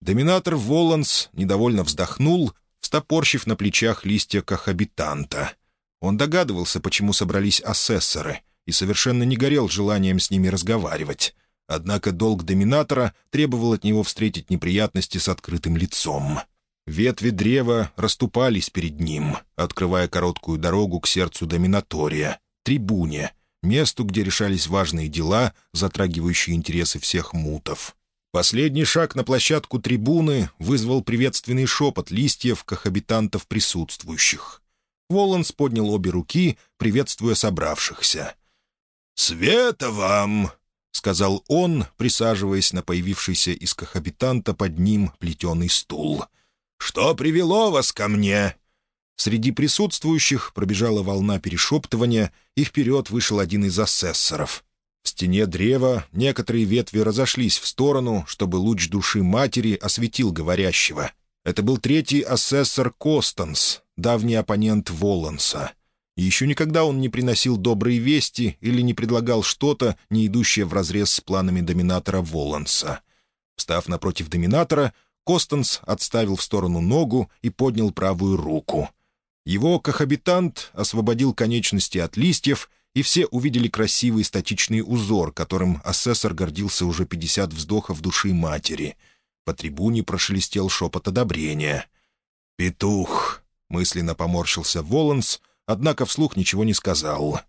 Доминатор Воланс недовольно вздохнул стопорщив на плечах листья кахабитанта. Он догадывался, почему собрались асессоры, и совершенно не горел желанием с ними разговаривать. Однако долг доминатора требовал от него встретить неприятности с открытым лицом. Ветви древа расступались перед ним, открывая короткую дорогу к сердцу доминатория, трибуне, месту, где решались важные дела, затрагивающие интересы всех мутов. Последний шаг на площадку трибуны вызвал приветственный шепот листьев кахабитантов присутствующих. Воланс поднял обе руки, приветствуя собравшихся. «Света вам!» — сказал он, присаживаясь на появившийся из кахабитанта под ним плетеный стул. «Что привело вас ко мне?» Среди присутствующих пробежала волна перешептывания, и вперед вышел один из асессоров, в стене древа некоторые ветви разошлись в сторону, чтобы луч души матери осветил говорящего. Это был третий асессор Костанс, давний оппонент Воланса. Еще никогда он не приносил добрые вести или не предлагал что-то, не идущее вразрез с планами доминатора Воланса. Встав напротив доминатора, Костанс отставил в сторону ногу и поднял правую руку. Его кохабитант освободил конечности от листьев и все увидели красивый статичный узор, которым асессор гордился уже пятьдесят вздохов души матери. По трибуне прошелестел шепот одобрения. «Петух!» — мысленно поморщился Воланс, однако вслух ничего не сказал.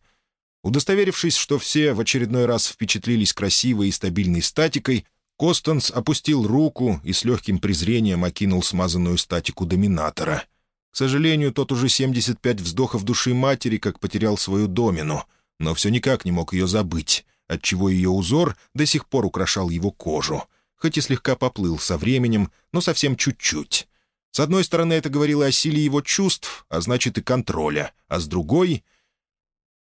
Удостоверившись, что все в очередной раз впечатлились красивой и стабильной статикой, Костанс опустил руку и с легким презрением окинул смазанную статику доминатора. К сожалению, тот уже 75 вздохов души матери, как потерял свою домину — но все никак не мог ее забыть, отчего ее узор до сих пор украшал его кожу, хоть и слегка поплыл со временем, но совсем чуть-чуть. С одной стороны, это говорило о силе его чувств, а значит и контроля, а с другой...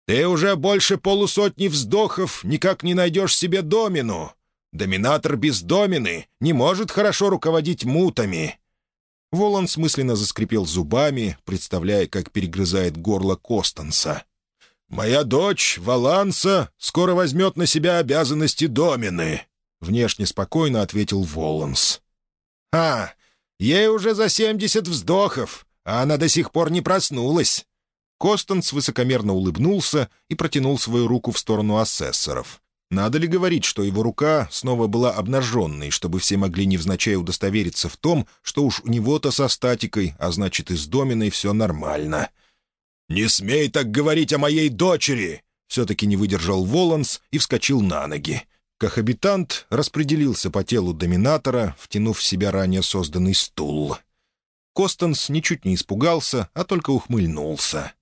«Ты уже больше полусотни вздохов никак не найдешь себе домину. Доминатор без домины не может хорошо руководить мутами». Волан смысленно заскрипел зубами, представляя, как перегрызает горло Костанса. «Моя дочь, Валанса, скоро возьмет на себя обязанности домины», — внешне спокойно ответил Воланс. «А, ей уже за семьдесят вздохов, а она до сих пор не проснулась». Костанс высокомерно улыбнулся и протянул свою руку в сторону асессоров. Надо ли говорить, что его рука снова была обнаженной, чтобы все могли невзначай удостовериться в том, что уж у него-то со статикой, а значит и с доминой все нормально. «Не смей так говорить о моей дочери!» Все-таки не выдержал Воланс и вскочил на ноги. Кохабитант распределился по телу доминатора, втянув в себя ранее созданный стул. Костанс ничуть не испугался, а только ухмыльнулся.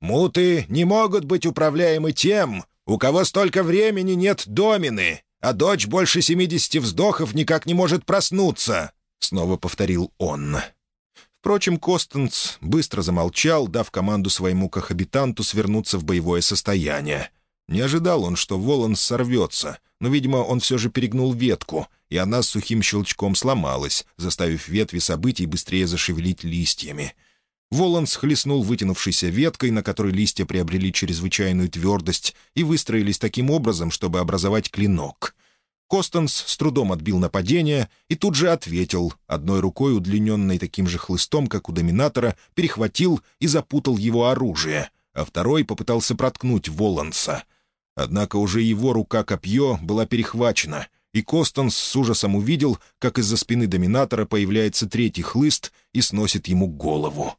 «Муты не могут быть управляемы тем, у кого столько времени нет домины, а дочь больше семидесяти вздохов никак не может проснуться», — снова повторил он. Впрочем, Костенц быстро замолчал, дав команду своему кохабитанту свернуться в боевое состояние. Не ожидал он, что Волан сорвется, но, видимо, он все же перегнул ветку, и она с сухим щелчком сломалась, заставив ветви событий быстрее зашевелить листьями. Волан схлестнул вытянувшейся веткой, на которой листья приобрели чрезвычайную твердость, и выстроились таким образом, чтобы образовать клинок. Костанс с трудом отбил нападение и тут же ответил, одной рукой, удлиненной таким же хлыстом, как у доминатора, перехватил и запутал его оружие, а второй попытался проткнуть Воланса. Однако уже его рука-копье была перехвачена, и Костанс с ужасом увидел, как из-за спины доминатора появляется третий хлыст и сносит ему голову.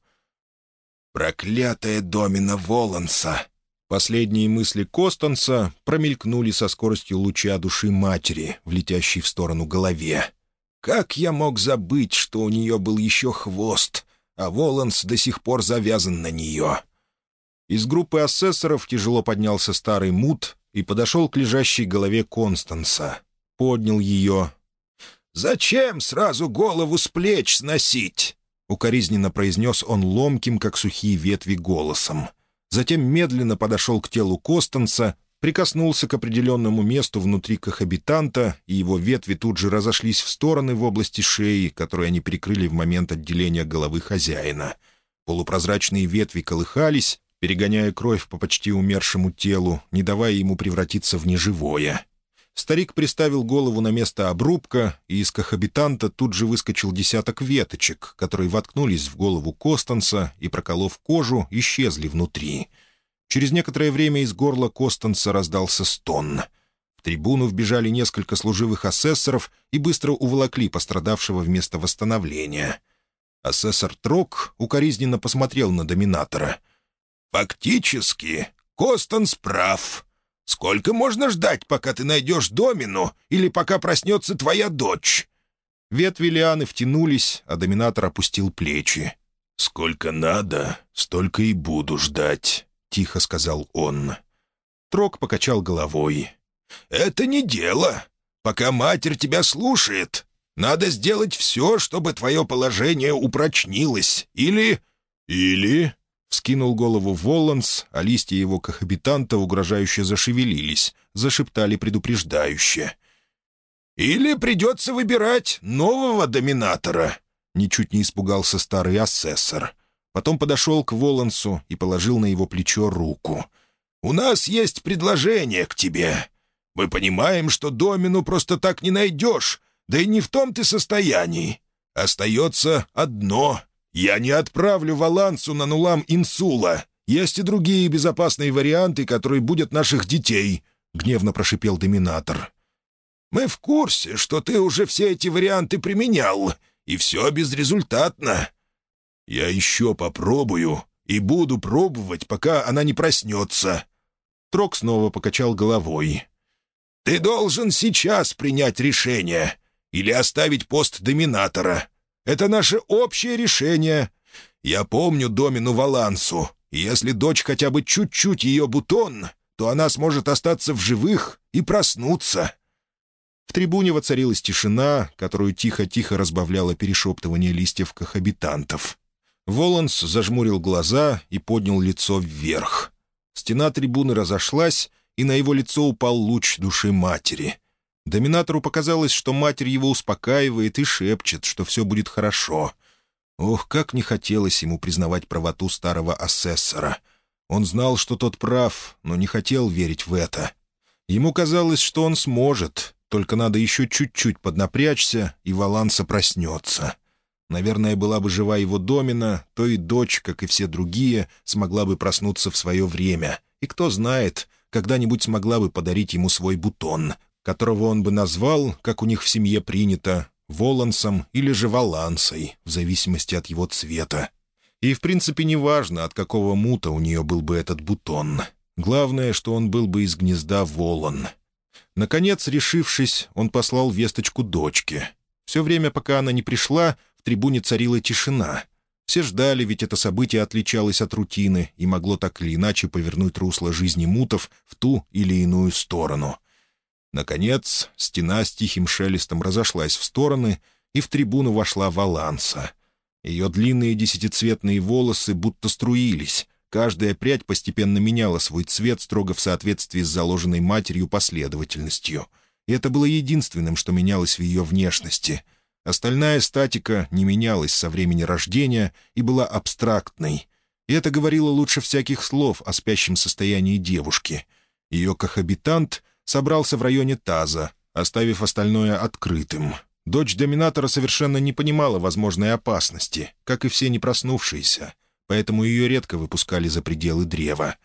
«Проклятая домина Воланса!» Последние мысли Костанса промелькнули со скоростью луча души матери, в летящей в сторону голове. «Как я мог забыть, что у нее был еще хвост, а Воланс до сих пор завязан на нее?» Из группы асессоров тяжело поднялся старый мут и подошел к лежащей голове Констанса. Поднял ее. «Зачем сразу голову с плеч сносить?» — укоризненно произнес он ломким, как сухие ветви, голосом. Затем медленно подошел к телу Костанца, прикоснулся к определенному месту внутри кохабитанта, и его ветви тут же разошлись в стороны в области шеи, которую они прикрыли в момент отделения головы хозяина. Полупрозрачные ветви колыхались, перегоняя кровь по почти умершему телу, не давая ему превратиться в неживое. Старик приставил голову на место обрубка, и из кохабитанта тут же выскочил десяток веточек, которые воткнулись в голову Костанса и, проколов кожу, исчезли внутри. Через некоторое время из горла Костанса раздался стон. В трибуну вбежали несколько служивых асессоров и быстро уволокли пострадавшего вместо восстановления. Асессор Трок укоризненно посмотрел на доминатора. «Фактически, Костанс прав», Сколько можно ждать, пока ты найдешь домину или пока проснется твоя дочь?» Ветви лианы втянулись, а доминатор опустил плечи. «Сколько надо, столько и буду ждать», — тихо сказал он. Трок покачал головой. «Это не дело. Пока матерь тебя слушает, надо сделать все, чтобы твое положение упрочнилось. Или... или Скинул голову Волланс, а листья его кохабитанта угрожающе зашевелились, зашептали предупреждающе. «Или придется выбирать нового доминатора», — ничуть не испугался старый асессор. Потом подошел к Волансу и положил на его плечо руку. «У нас есть предложение к тебе. Мы понимаем, что домину просто так не найдешь, да и не в том ты состоянии. Остается одно «Я не отправлю Валансу на нулам инсула. Есть и другие безопасные варианты, которые будут наших детей», — гневно прошипел Доминатор. «Мы в курсе, что ты уже все эти варианты применял, и все безрезультатно. Я еще попробую и буду пробовать, пока она не проснется». Трок снова покачал головой. «Ты должен сейчас принять решение или оставить пост Доминатора. Это наше общее решение. Я помню Домину Валансу, если дочь хотя бы чуть-чуть ее бутон, то она сможет остаться в живых и проснуться». В трибуне воцарилась тишина, которую тихо-тихо разбавляло перешептывание листьев кохабитантов. Воланс зажмурил глаза и поднял лицо вверх. Стена трибуны разошлась, и на его лицо упал луч души матери. Доминатору показалось, что матерь его успокаивает и шепчет, что все будет хорошо. Ох, как не хотелось ему признавать правоту старого асессора. Он знал, что тот прав, но не хотел верить в это. Ему казалось, что он сможет, только надо еще чуть-чуть поднапрячься, и Валанса проснется. Наверное, была бы жива его домина, то и дочь, как и все другие, смогла бы проснуться в свое время. И кто знает, когда-нибудь смогла бы подарить ему свой бутон, которого он бы назвал, как у них в семье принято, волансом или же валансой, в зависимости от его цвета. И, в принципе, неважно, от какого мута у нее был бы этот бутон. Главное, что он был бы из гнезда волан. Наконец, решившись, он послал весточку дочке. Все время, пока она не пришла, в трибуне царила тишина. Все ждали, ведь это событие отличалось от рутины и могло так или иначе повернуть русло жизни мутов в ту или иную сторону. Наконец, стена с тихим шелестом разошлась в стороны, и в трибуну вошла Валанса. Ее длинные десятицветные волосы будто струились, каждая прядь постепенно меняла свой цвет строго в соответствии с заложенной матерью последовательностью. И это было единственным, что менялось в ее внешности. Остальная статика не менялась со времени рождения и была абстрактной. И это говорило лучше всяких слов о спящем состоянии девушки. Ее кохабитант — собрался в районе таза, оставив остальное открытым. Дочь доминатора совершенно не понимала возможной опасности, как и все не проснувшиеся, поэтому ее редко выпускали за пределы древа.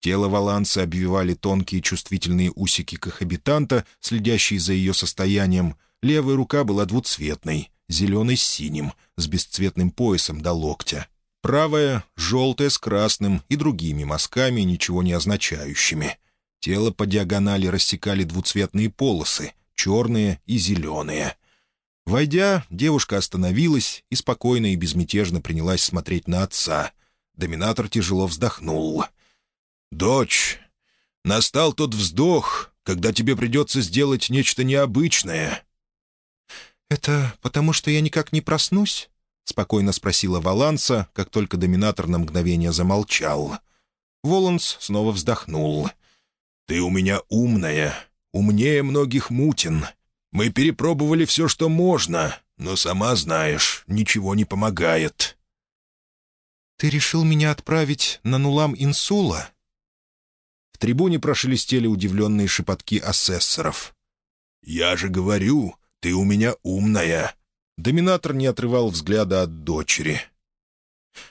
Тело Валанса обвивали тонкие чувствительные усики кохабитанта, следящие за ее состоянием. Левая рука была двуцветной, зеленой с синим, с бесцветным поясом до локтя. Правая — желтая с красным и другими мазками, ничего не означающими. Тело по диагонали рассекали двуцветные полосы, черные и зеленые. Войдя, девушка остановилась и спокойно и безмятежно принялась смотреть на отца. Доминатор тяжело вздохнул. «Дочь, настал тот вздох, когда тебе придется сделать нечто необычное». «Это потому, что я никак не проснусь?» — спокойно спросила Валанса, как только доминатор на мгновение замолчал. Воланс снова вздохнул — «Ты у меня умная, умнее многих мутин. Мы перепробовали все, что можно, но, сама знаешь, ничего не помогает». «Ты решил меня отправить на Нулам Инсула?» В трибуне прошелестели удивленные шепотки асессоров. «Я же говорю, ты у меня умная». Доминатор не отрывал взгляда от дочери.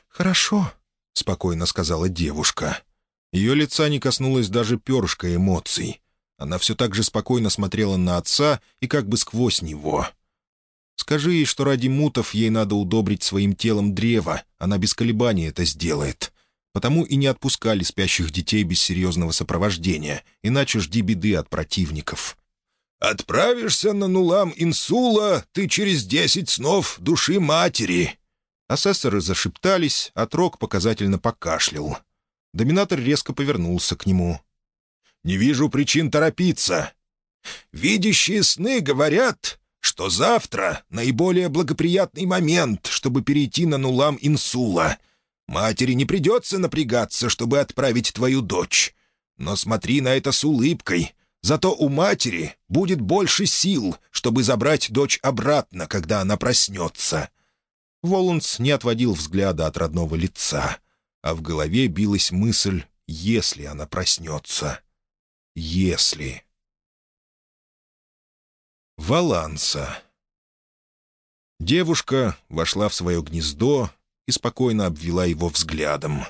«Хорошо», — спокойно сказала девушка. Ее лица не коснулось даже перышка эмоций. Она все так же спокойно смотрела на отца и как бы сквозь него. Скажи ей, что ради мутов ей надо удобрить своим телом древо, она без колебаний это сделает. Потому и не отпускали спящих детей без серьезного сопровождения, иначе жди беды от противников. «Отправишься на Нулам Инсула ты через десять снов души матери!» Асессоры зашептались, а Трок показательно покашлял. Доминатор резко повернулся к нему. «Не вижу причин торопиться. Видящие сны говорят, что завтра наиболее благоприятный момент, чтобы перейти на Нулам Инсула. Матери не придется напрягаться, чтобы отправить твою дочь. Но смотри на это с улыбкой. Зато у матери будет больше сил, чтобы забрать дочь обратно, когда она проснется». Воланс не отводил взгляда от родного лица — а в голове билась мысль «если она проснется». «Если». Валанса. Девушка вошла в свое гнездо и спокойно обвела его взглядом.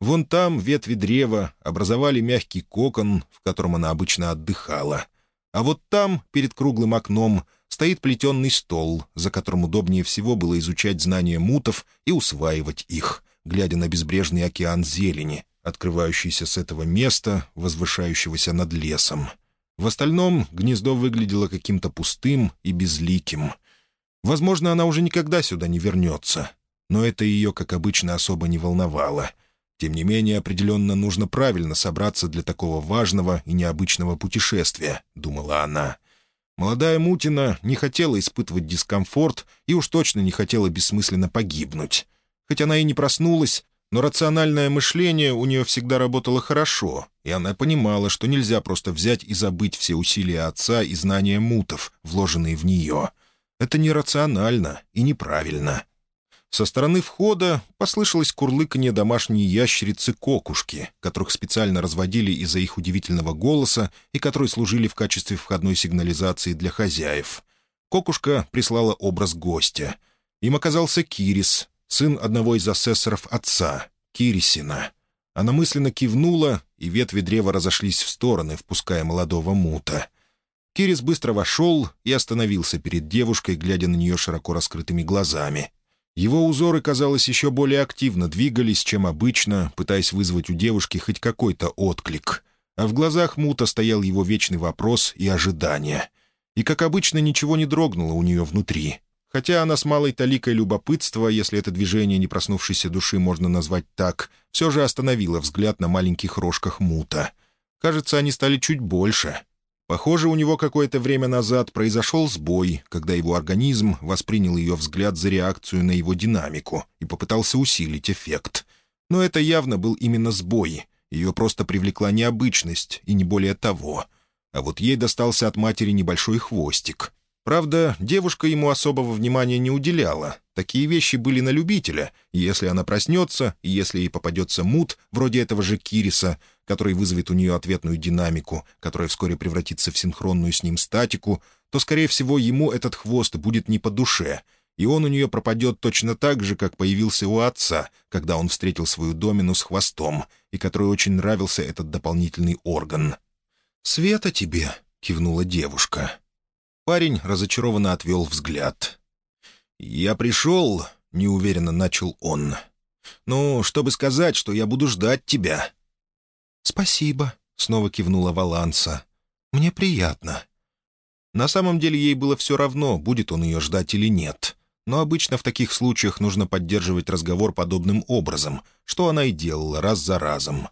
Вон там ветви древа образовали мягкий кокон, в котором она обычно отдыхала. А вот там, перед круглым окном, стоит плетенный стол, за которым удобнее всего было изучать знания мутов и усваивать их глядя на безбрежный океан зелени, открывающийся с этого места, возвышающегося над лесом. В остальном гнездо выглядело каким-то пустым и безликим. Возможно, она уже никогда сюда не вернется, но это ее, как обычно, особо не волновало. Тем не менее, определенно нужно правильно собраться для такого важного и необычного путешествия, — думала она. Молодая Мутина не хотела испытывать дискомфорт и уж точно не хотела бессмысленно погибнуть. Хоть она и не проснулась, но рациональное мышление у нее всегда работало хорошо, и она понимала, что нельзя просто взять и забыть все усилия отца и знания мутов, вложенные в нее. Это нерационально и неправильно. Со стороны входа послышалось курлыканье домашней ящерицы-кокушки, которых специально разводили из-за их удивительного голоса и которые служили в качестве входной сигнализации для хозяев. Кокушка прислала образ гостя. Им оказался Кирис, сын одного из асессоров отца, Кирисина. Она мысленно кивнула, и ветви древа разошлись в стороны, впуская молодого мута. Кирис быстро вошел и остановился перед девушкой, глядя на нее широко раскрытыми глазами. Его узоры, казалось, еще более активно двигались, чем обычно, пытаясь вызвать у девушки хоть какой-то отклик. А в глазах Мута стоял его вечный вопрос и ожидание. И, как обычно, ничего не дрогнуло у нее внутри. Хотя она с малой таликой любопытства, если это движение не проснувшейся души можно назвать так, все же остановила взгляд на маленьких рожках Мута. Кажется, они стали чуть больше — Похоже, у него какое-то время назад произошел сбой, когда его организм воспринял ее взгляд за реакцию на его динамику и попытался усилить эффект. Но это явно был именно сбой. Ее просто привлекла необычность, и не более того. А вот ей достался от матери небольшой хвостик. Правда, девушка ему особого внимания не уделяла. Такие вещи были на любителя, и если она проснется, и если ей попадется мут, вроде этого же Кириса, который вызовет у нее ответную динамику, которая вскоре превратится в синхронную с ним статику, то, скорее всего, ему этот хвост будет не по душе, и он у нее пропадет точно так же, как появился у отца, когда он встретил свою домину с хвостом, и которой очень нравился этот дополнительный орган. «Света тебе!» — кивнула девушка. Парень разочарованно отвел взгляд. «Я пришел», — неуверенно начал он. «Ну, чтобы сказать, что я буду ждать тебя». «Спасибо», — снова кивнула Валанса. «Мне приятно». На самом деле ей было все равно, будет он ее ждать или нет. Но обычно в таких случаях нужно поддерживать разговор подобным образом, что она и делала раз за разом.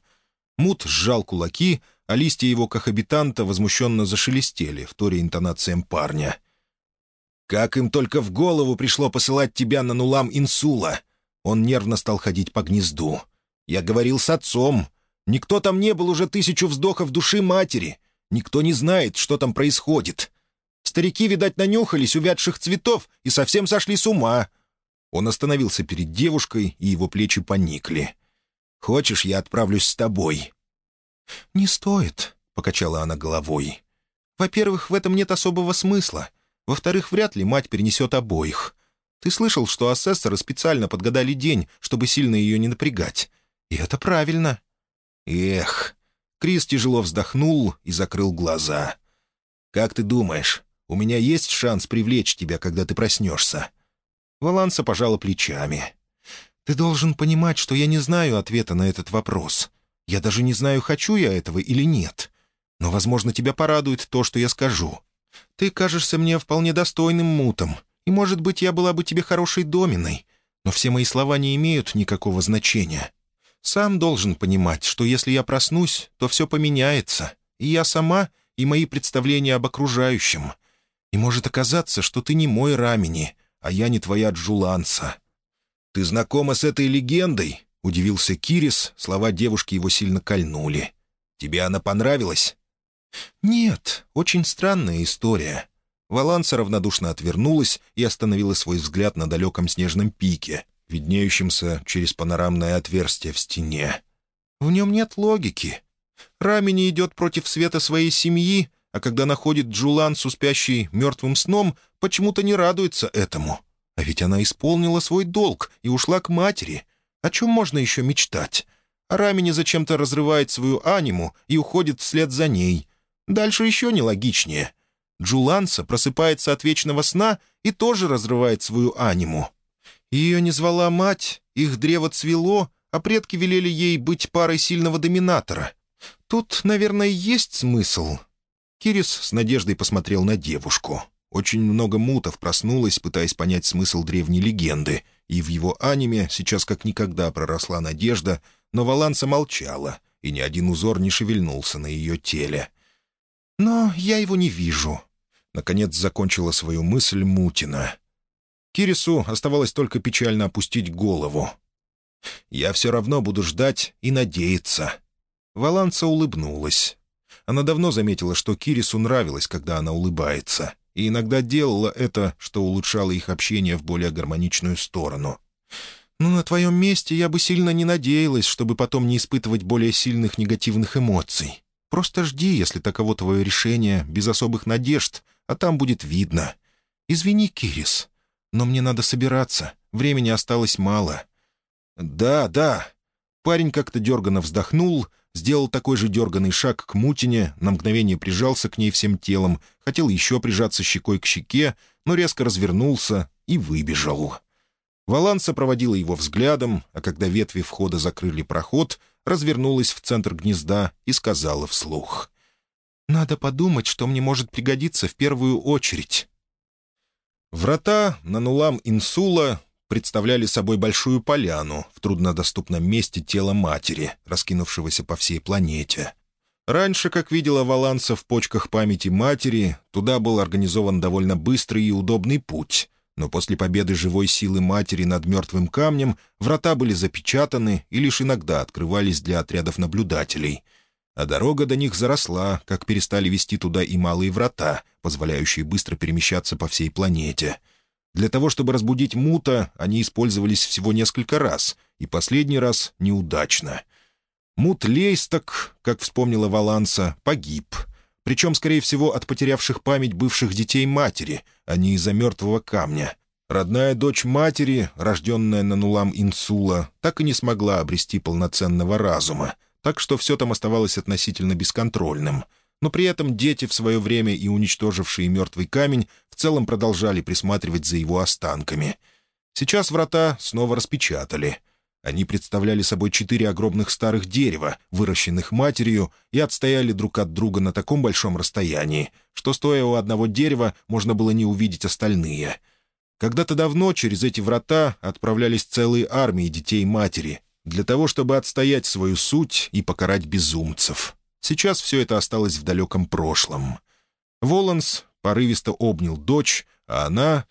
Мут сжал кулаки, а листья его кохабитанта возмущенно зашелестели, в торе интонациям парня. «Как им только в голову пришло посылать тебя на нулам инсула!» Он нервно стал ходить по гнезду. «Я говорил с отцом. Никто там не был уже тысячу вздохов души матери. Никто не знает, что там происходит. Старики, видать, нанюхались увядших цветов и совсем сошли с ума». Он остановился перед девушкой, и его плечи поникли. «Хочешь, я отправлюсь с тобой?» «Не стоит», — покачала она головой. «Во-первых, в этом нет особого смысла. Во-вторых, вряд ли мать перенесет обоих. Ты слышал, что асессоры специально подгадали день, чтобы сильно ее не напрягать. И это правильно». «Эх!» Крис тяжело вздохнул и закрыл глаза. «Как ты думаешь, у меня есть шанс привлечь тебя, когда ты проснешься?» Валанса пожала плечами. «Ты должен понимать, что я не знаю ответа на этот вопрос. Я даже не знаю, хочу я этого или нет. Но, возможно, тебя порадует то, что я скажу. Ты кажешься мне вполне достойным мутом, и, может быть, я была бы тебе хорошей доминой, но все мои слова не имеют никакого значения. Сам должен понимать, что если я проснусь, то все поменяется, и я сама, и мои представления об окружающем. И может оказаться, что ты не мой Рамини, а я не твоя Джуланса. Ты знакома с этой легендой?» Удивился Кирис, слова девушки его сильно кольнули. «Тебе она понравилась?» «Нет, очень странная история». Валанса равнодушно отвернулась и остановила свой взгляд на далеком снежном пике, виднеющемся через панорамное отверстие в стене. «В нем нет логики. Рами не идет против света своей семьи, а когда находит Джулансу, спящей мертвым сном, почему-то не радуется этому. А ведь она исполнила свой долг и ушла к матери. О чем можно еще мечтать? Рамини зачем-то разрывает свою аниму и уходит вслед за ней. Дальше еще нелогичнее. Джуланса просыпается от вечного сна и тоже разрывает свою аниму. Ее не звала мать, их древо цвело, а предки велели ей быть парой сильного доминатора. Тут, наверное, есть смысл. Кирис с надеждой посмотрел на девушку. Очень много мутов проснулось, пытаясь понять смысл древней легенды — и в его аниме сейчас как никогда проросла надежда, но Валанса молчала, и ни один узор не шевельнулся на ее теле. «Но я его не вижу», — наконец закончила свою мысль Мутина. Кирису оставалось только печально опустить голову. «Я все равно буду ждать и надеяться». Валанса улыбнулась. Она давно заметила, что Кирису нравилось, когда она улыбается — и иногда делала это, что улучшало их общение в более гармоничную сторону. «Ну, на твоем месте я бы сильно не надеялась, чтобы потом не испытывать более сильных негативных эмоций. Просто жди, если таково твое решение, без особых надежд, а там будет видно. Извини, Кирис, но мне надо собираться, времени осталось мало». «Да, да». Парень как-то дерганно вздохнул, сделал такой же дерганный шаг к Мутине, на мгновение прижался к ней всем телом, хотел еще прижаться щекой к щеке, но резко развернулся и выбежал. Валанса проводила его взглядом, а когда ветви входа закрыли проход — развернулась в центр гнезда и сказала вслух. «Надо подумать, что мне может пригодиться в первую очередь». Врата на Нулам-Инсула представляли собой большую поляну в труднодоступном месте тела матери, раскинувшегося по всей планете. Раньше, как видела Валанса в почках памяти матери, туда был организован довольно быстрый и удобный путь, но после победы живой силы матери над мертвым камнем врата были запечатаны и лишь иногда открывались для отрядов наблюдателей. А дорога до них заросла, как перестали вести туда и малые врата, позволяющие быстро перемещаться по всей планете. Для того, чтобы разбудить Мута, они использовались всего несколько раз, и последний раз неудачно. Мут Лейсток, как вспомнила Валанса, погиб — причем, скорее всего, от потерявших память бывших детей матери, а не из-за мертвого камня. Родная дочь матери, рожденная на Нулам Инсула, так и не смогла обрести полноценного разума, так что все там оставалось относительно бесконтрольным. Но при этом дети в свое время и уничтожившие мертвый камень в целом продолжали присматривать за его останками. Сейчас врата снова распечатали — они представляли собой четыре огромных старых дерева, выращенных матерью, и отстояли друг от друга на таком большом расстоянии, что, стоя у одного дерева, можно было не увидеть остальные. Когда-то давно через эти врата отправлялись целые армии детей матери, для того, чтобы отстоять свою суть и покарать безумцев. Сейчас все это осталось в далеком прошлом. Воланс порывисто обнял дочь, а она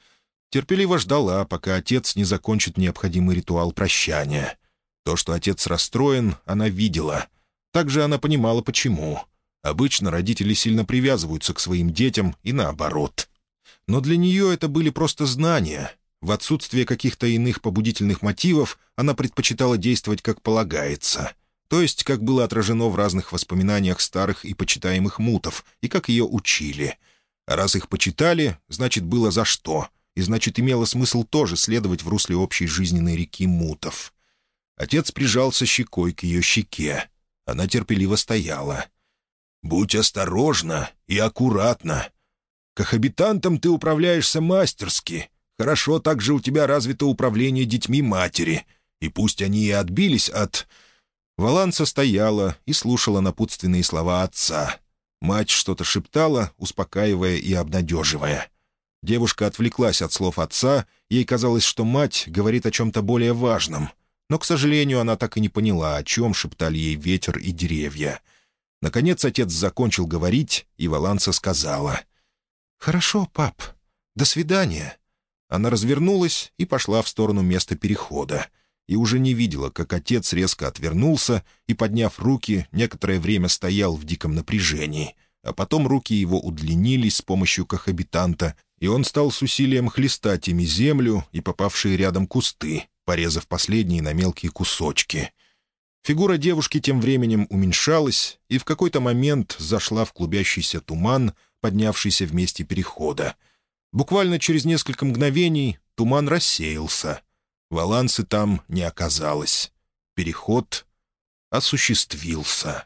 терпеливо ждала, пока отец не закончит необходимый ритуал прощания. То, что отец расстроен, она видела. Также она понимала, почему. Обычно родители сильно привязываются к своим детям и наоборот. Но для нее это были просто знания. В отсутствие каких-то иных побудительных мотивов она предпочитала действовать как полагается. То есть, как было отражено в разных воспоминаниях старых и почитаемых мутов, и как ее учили. Раз их почитали, значит, было за что — и значит, имело смысл тоже следовать в русле общей жизненной реки Мутов. Отец прижался щекой к ее щеке. Она терпеливо стояла. «Будь осторожна и аккуратна. Кохабитантом ты управляешься мастерски. Хорошо также у тебя развито управление детьми матери. И пусть они и отбились от...» Валанса стояла и слушала напутственные слова отца. Мать что-то шептала, успокаивая и обнадеживая. Девушка отвлеклась от слов отца, ей казалось, что мать говорит о чем-то более важном. Но, к сожалению, она так и не поняла, о чем шептали ей ветер и деревья. Наконец отец закончил говорить, и Валанса сказала. «Хорошо, пап. До свидания». Она развернулась и пошла в сторону места перехода. И уже не видела, как отец резко отвернулся и, подняв руки, некоторое время стоял в диком напряжении, а потом руки его удлинились с помощью кохабитанта, и он стал с усилием хлестать ими землю и попавшие рядом кусты, порезав последние на мелкие кусочки. Фигура девушки тем временем уменьшалась и в какой-то момент зашла в клубящийся туман, поднявшийся в месте перехода. Буквально через несколько мгновений туман рассеялся. Валансы там не оказалось. Переход осуществился.